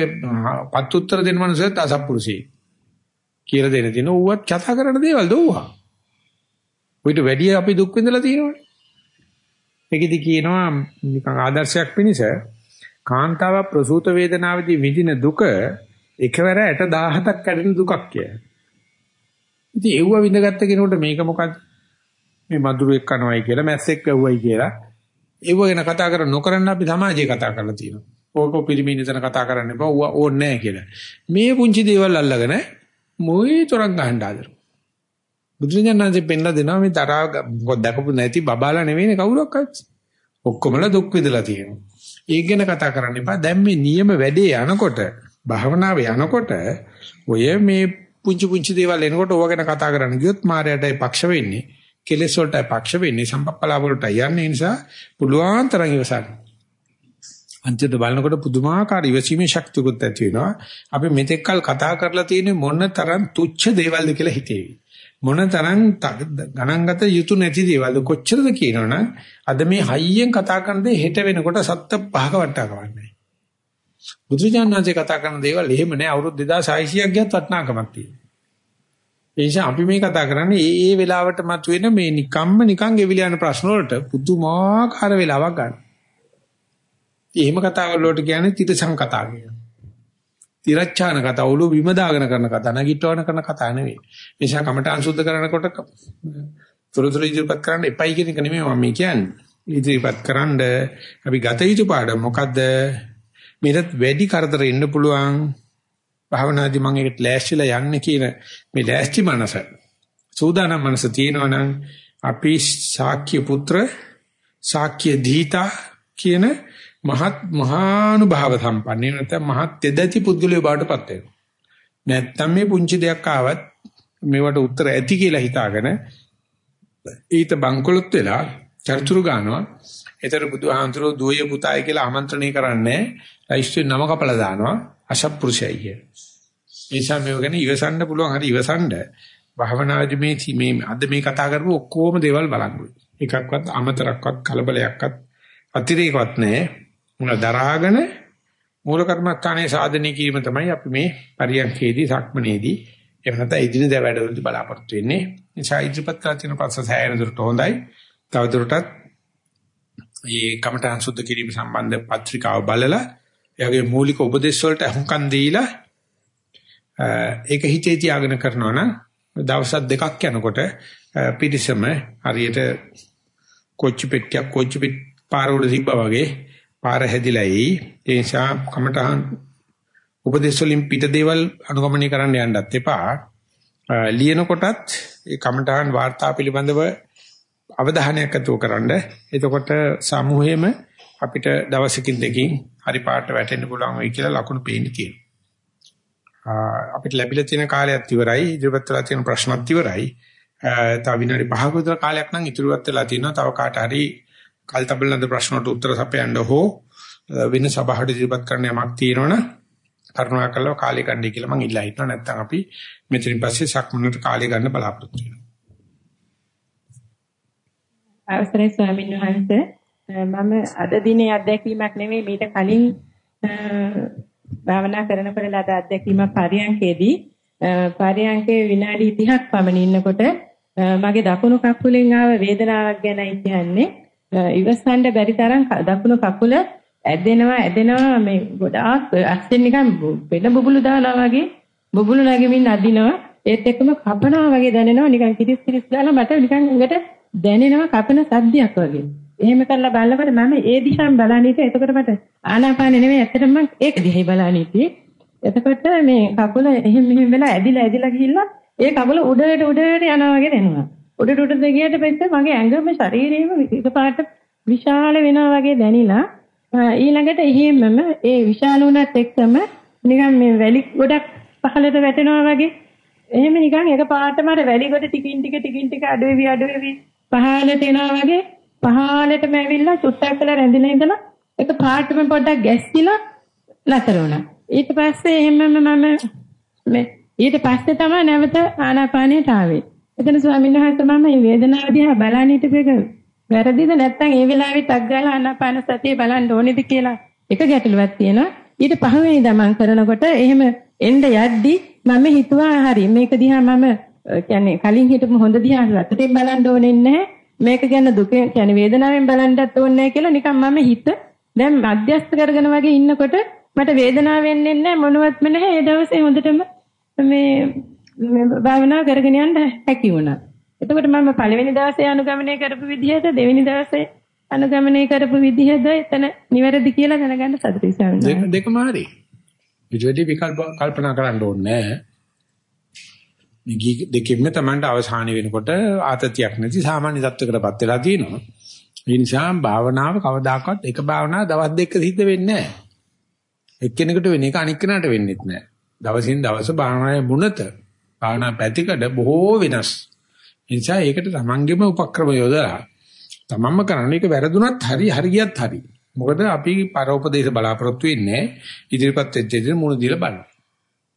පත් උත්තර දෙන්න මනුස්සයත් අසත්පුරුෂයි. කියලා දෙන්න තියෙන ඌවත් කතා කරන දේවල් දෝවා. ඔයිට වැඩි අපි දුක් විඳලා තියෙනවනේ. මේකෙදි කියනවා නිකන් ආදර්ශයක් පිණිස කාන්තාව ප්‍රසූත වේදනාවේදී විඳින දුක එකවර 60000ක් කැඩෙන දුකක් කියලා. ඉතින් ඒව විඳගත්ත කෙනෙකුට මේක මොකද්ද? මේ මధుරෙක් කනවයි කියලා මැස්සෙක් වැව්වයි කියලා ඒව ගැන කතා කර නොකරන අපි සමාජයේ කතා කරලා තියෙනවා. ඕක පිළිමිනිතන කතා කරන්න එපා. ඕන්නේ නැහැ කියලා. මේ පුංචි දේවල් අල්ලගෙන මොයි තරම් ගහන්න ආදර. බුදුරජාණන්සේ පෙන්ලා දෙනවා මේ තරහ මොකද දැකපු නැති බබාලා නෙවෙයිනේ කවුරක්වත්. ඔක්කොමලා දුක් විඳලා තියෙනවා. ඒක ගැන කතා කරන්න එපා. දැන් මේ නියම වැඩේ යනකොට භාවනාව යනකොට ඔය මේ පුංචි පුංචි දේවල් එනකොට ඕවා ගැන කතා කරන්න ගියොත් මායයටයි පක්ෂ වෙන්නේ. කෙලෙස් වලටයි පක්ෂ වෙන්නේ. සම්පප්පලා වලට යන්නේ නිසා පුළුවන් තරම් ඉවසන්න. අන්තිමට බලනකොට පුදුමාකාර ඉවසීමේ ශක්තියකුත් ඇති වෙනවා. අපි මෙතෙක්කල් කතා කරලා තියෙන මොන තරම් තුච්ඡ දේවල්ද කියලා හිතේවි. මොන තරම් ගණන්ගත යුතු නැති දේවල්ද කොච්චරද කියනවනම් අද මේ හයියෙන් කතා කරන දේ හෙට වෙනකොට සත්ත පහක වටා කවන්නේ. බුදුජානනාංශේ කතා කරන දේවල් එහෙම නෑ අවුරුදු 2600ක් ගියත් වටිනාකමක් තියෙනවා. ඒ නිසා අපි මේ කතා කරන්නේ ඒ ඒ වෙලාවට මතුවෙන මේ නිකම්ම නිකන් ගෙවිල යන ප්‍රශ්න වලට පුදුමාකාර වෙලාවක් ගන්න. එහෙම කතාවල් වලට කියන්නේ තිරසං කතා කියලා. තිරච්ඡාන කතා උළු බිම දාගෙන කරන කතා නැගිටවන කරන කතා නෙවෙයි. නිසා කමඨාන් සුද්ධ කරනකොට තුරුතුරු ඉදිරිපත් කරන්න එපයි කියන එක නෙමෙයි මම කියන්නේ. ඉදිරිපත් කරන්න අපි ගත යුතු පාඩම මොකද්ද? මේකට වැඩි කරදර එන්න පුළුවන්. භාවනාදී මම ඒකට ලෑස්තිලා යන්නේ කියන මේ ලෑස්ති මනස. සූදානම් මනස තියෙනවනම් අපි ශාක්‍ය පුත්‍ර ශාක්‍ය දීතා කියන මහත් මහානුභාව සම්පන්න නැත්නම් මහත් තෙදති පුද්ගලයෝ බාටපත් වෙනවා. නැත්නම් මේ පුංචි දෙයක් ආවත් මේවට උත්තර ඇති කියලා හිතාගෙන ඊට බංකොලොත් වෙලා චර්චුරු ගන්නවා. ඒතර බුදුහාමුදුරුවෝ දුවය පුතායි කියලා ආමන්ත්‍රණය කරන්නේ රයිස්ට් නම කපලා දානවා අශප්පුරුෂයයි කිය. ඒ නිසා මේව ගැන ඉවසන්න පුළුවන් හරි ඉවසන්න. භාවනාදී මේ මේ අද මේ කතා කරපු ඔක්කොම දේවල් බලන්න. එකක්වත් අමතරක්වත් කලබලයක්වත් අතිරේකවත් නැහැ. මුල දරාගෙන මූල කර්මස්ථානයේ සාධනය කිරීම තමයි අපි මේ පරියන්කේදී සක්මනේදී එහෙම නැත්නම් ඉදිරියට වැඩවලදී බලාපොරොත්තු වෙන්නේ. නිසා ඉදිරිපත් කරලා තියෙන පස්ස සෑහෙන දුරට හොඳයි. තවදුරටත් මේ කමඨාන් සුද්ධ කිරීම සම්බන්ධ පත්‍රිකාව බලලා එයාගේ මූලික උපදේශ වලට අහුම්කම් දීලා ඒක හිතේ තියාගෙන කරනවා නම් දවස් දෙකක් යනකොට පිටිසම හරියට කොච්චි පෙට්ටියක් කොච්චි පෙට් පාර උඩ තිබ්බා වගේ පාර හැදිලා එයි. ඒ නිසා කමටහන් උපදේශ වලින් පිට දේවල් අනුගමනය කරන්න යන්නත් එපා. ලියන කොටත් ඒ කමටහන් වාර්තා පිළිබඳව අවධානයක් ඇතුව කරන්න. එතකොට සමූහෙම අපිට දවසකින් දෙකකින් හරි පාට වැටෙන්න පුළුවන් වෙයි කියලා ලකුණු පේන්න තියෙනවා. අපිට ලැබිලා තියෙන කාලයත් ඉවරයි. ඉදිරියට වෙලා තියෙන ප්‍රශ්නත් ඉවරයි. තව විනාඩි 5ක විතර කාලයක් නම් ඉතුරුවත් වෙලා තියෙනවා. තව කාට හරි කල්තබලඳ ප්‍රශ්නට උත්තර සපයන්න හෝ වෙන සභාවට ඉදිරිපත් කරන්න යමක් තියෙනවනම් කරුණා කළා කාලය ගන්නයි කියලා මම ඉල්ලා හිටනවා. නැත්නම් අපි මෙතනින් පස්සේ සක්මනට කාලය ගන්න බලාපොරොත්තු වෙනවා. අවසරයි ස්වාමීන් වහන්සේ. මම අද දිනේ අත්දැකීමක් නෙවෙයි මීට කලින් භාවනා කරනකොට ලද අත්දැකීමක් පරියන්කේදී පරියන්කේ විනාඩි 30ක් පමණ ඉන්නකොට මගේ දකුණු කකුලෙන් ආව වේදනාවක් ගැනයි කියන්නේ. ඉවසන්න බැරි තරම් දකුණු කකුල ඇදෙනවා ඇදෙනවා මේ ගොඩාක් අස්සෙන් නිකන් පෙළ බුබුලු දානවා වගේ බුබුලු නැගෙමින් අදිනවා ඒත් එක්කම කපනවා වගේ දැනෙනවා නිකන් කිරිස් කිරිස් දාලා මට නිකන් උඟට දැනෙනවා කපන සද්දයක් වගේ. එහෙම කරලා බලනකොට මම ඒ දිහාම බලන විට එතකොට මට ආනාපානෙ නෙමෙයි ඇත්තටම මම ඒක දිහා බලන ඉතින්. එතකොට මේ කකුල එහෙම මෙහෙම වෙලා ඇදිලා ඇදිලා ගිහිල්ලා ඒ කකුල උඩට උඩට යනවා වගේ දැනෙනවා. උඩට උඩට ගියට පස්සේ මගේ ඇඟම ශරීරයේම එකපාරට විශාල වෙනවා වගේ දැනිලා ඊළඟට එහෙමම ඒ විශාල වුණත් එක්කම නිකන් මේ වැලි ගොඩක් පහළට වැටෙනවා වගේ එහෙම නිකන් එක පාටම අර වැලි ගොඩ ටිකින් ටික ටිකින් ටික අඩු වෙවි අඩු වෙවි පහළට එනවා වගේ පහළටම ඇවිල්ලා චුට්ටක් වෙලා රැඳිලා ඉඳලා එක පාටම පොඩ්ඩක් ගැස්සිලා නතර වුණා. ඊට පස්සේ එහෙමම මම මේ ඊට පස්සේ තමයි නැවත ආනාපානයට ආවේ. එතන ස්වාමීන් වහන්සේ මම මේ වේදනාව දිහා බලන්න හිටපෙක වැරදිද නැත්නම් ඒ වෙලාවෙත් අග්ගාලා ආනාපාන සතිය බලන්න ඕනේද කියලා එක ගැටලුවක් තියෙනවා. ඊට පහවෙනි දමන් කරනකොට එහෙම එන්න යද්දි මම හිතුවා හරි මේක දිහා මම කියන්නේ කලින් හිටපු හොඳ දිහා රටේ බලන්න ඕනේ නැහැ. මේක ගැන දුක කියන්නේ වේදනාවෙන් බලන්නත් ඕනේ නැහැ කියලා නිකන් මම හිත දැන් මධ්‍යස්ථ කරගෙන වගේ ඉන්නකොට මට වේදනාව වෙන්නේ නැහැ මොනවත්ම නැහැ. ඒ දවසේ හොඳටම මේ භාවනා කරගෙන යන්න හැකි වුණා. එතකොට මම පළවෙනි දවසේ අනුගමනය කරපු විදිහට දෙවෙනි දවසේ අනුගමනය කරපු විදිහද එතන නිවැරදි කියලා දැනගන්න සතුටුයි ස්වාමීනි. දෙකම හරි. විදිහට විකල්ප කල්පනා කරන්න ඕනේ නැහැ. මේ දෙකෙන්ම Tamanට අවසාන වෙනකොට ආතතියක් නැති සාමාන්‍ය තත්වයකටපත් වෙලා තියෙනවා. ඒ නිසා භාවනාව කවදාකවත් එක භාවනාව දවස් දෙක සිද්ධ වෙන්නේ නැහැ. එක්කෙනෙකුට වෙන එක අනික් කෙනාට වෙන්නේත් නැහැ. දවසින් දවස භාවනාවේ මුනත භාවනා පැතිකඩ බොහෝ වෙනස්. ඒ නිසා ඒකට තමන්ගේම උපක්‍රම යොදලා තමන්ම කරන එක වැරදුනත් හරි හරියත් හරි. මොකද අපි පරෝපදේශ බලාපොරොත්තු වෙන්නේ ඉදිරිපත් වෙච්ච දේ මුණ දීලා බලන්න.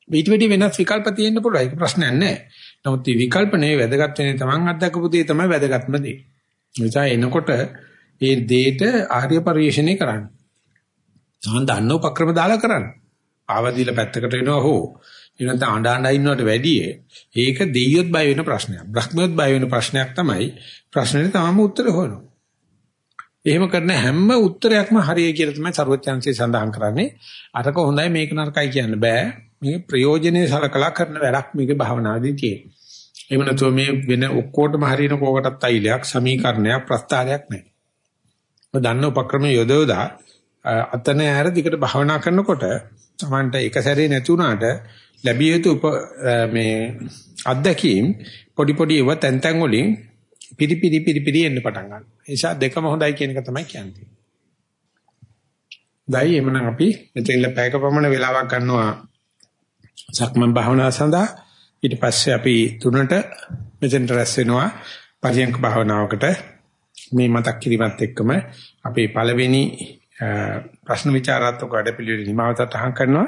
ඊට වැඩි වෙනස් විකල්ප තියෙන්න පුළුවන්. ඒක ප්‍රශ්නයක් නැහැ. නමුත් මේ විකල්පනේ වැදගත් වෙන්නේ තමන් අත්දකපු දේ තමයි වැදගත්ම දේ. නිසා එනකොට ඒ දෙයට ආර්ය පරිශ්‍රණය කරන්න. තමන් දන්න උපක්‍රම දාලා කරන්න. ආවදීලා පැත්තකට වෙනවා හෝ ඊනත් අඬ ඉන්නවට වැඩිය ඒක දෙයියොත් බය වෙන ප්‍රශ්නයක්. බ්‍රහ්මියොත් බය වෙන ප්‍රශ්නයක් තමයි ප්‍රශ්නෙට තාම උත්තර හොයනවා. එහෙම කරන හැම උත්තරයක්ම හරියයි කියලා තමයි ਸਰවඥාන්සේ සඳහන් කරන්නේ. අරක හොඳයි මේක නරකයි කියන්න බෑ. මේ ප්‍රයෝජනේ සලකලා කරන වැඩක් මේකේ භාවනාදී තියෙනවා. එහෙම නැතුව මේ වෙන ඔක්කොටම හරියන කෝකටත් අයිලයක් සමීකරණයක් ප්‍රස්තාරයක් නැහැ. ඔය දන්න උපක්‍රම යොදවලා අතන ඇර දිකට භාවනා කරනකොට Tamanට එක සැරේ නැති වුණාට ලැබිය යුතු මේ අත්දැකීම් පොඩි පොඩි ඒවා තැන් තැන් වලින් පිරිපිරි පිරිපිරි එන්න පටන් ගන්නවා. ඒ නිසා දෙකම හොඳයි කියන එක තමයි කියන්නේ. දැයි එමනම් අපි මෙතන පැයක පමණ වෙලාවක් ගන්නවා සක්මන් භාවනාව සඳහා ඊට පස්සේ අපි තුනට මෙතෙන්ට රැස් වෙනවා පරියන්ක භාවනාවකට මේ මතක් කිරීමත් එක්කම අපේ පළවෙනි ප්‍රශ්න විචාරාත්මක වැඩපිළිවෙල නිමාවතට අහං කරනවා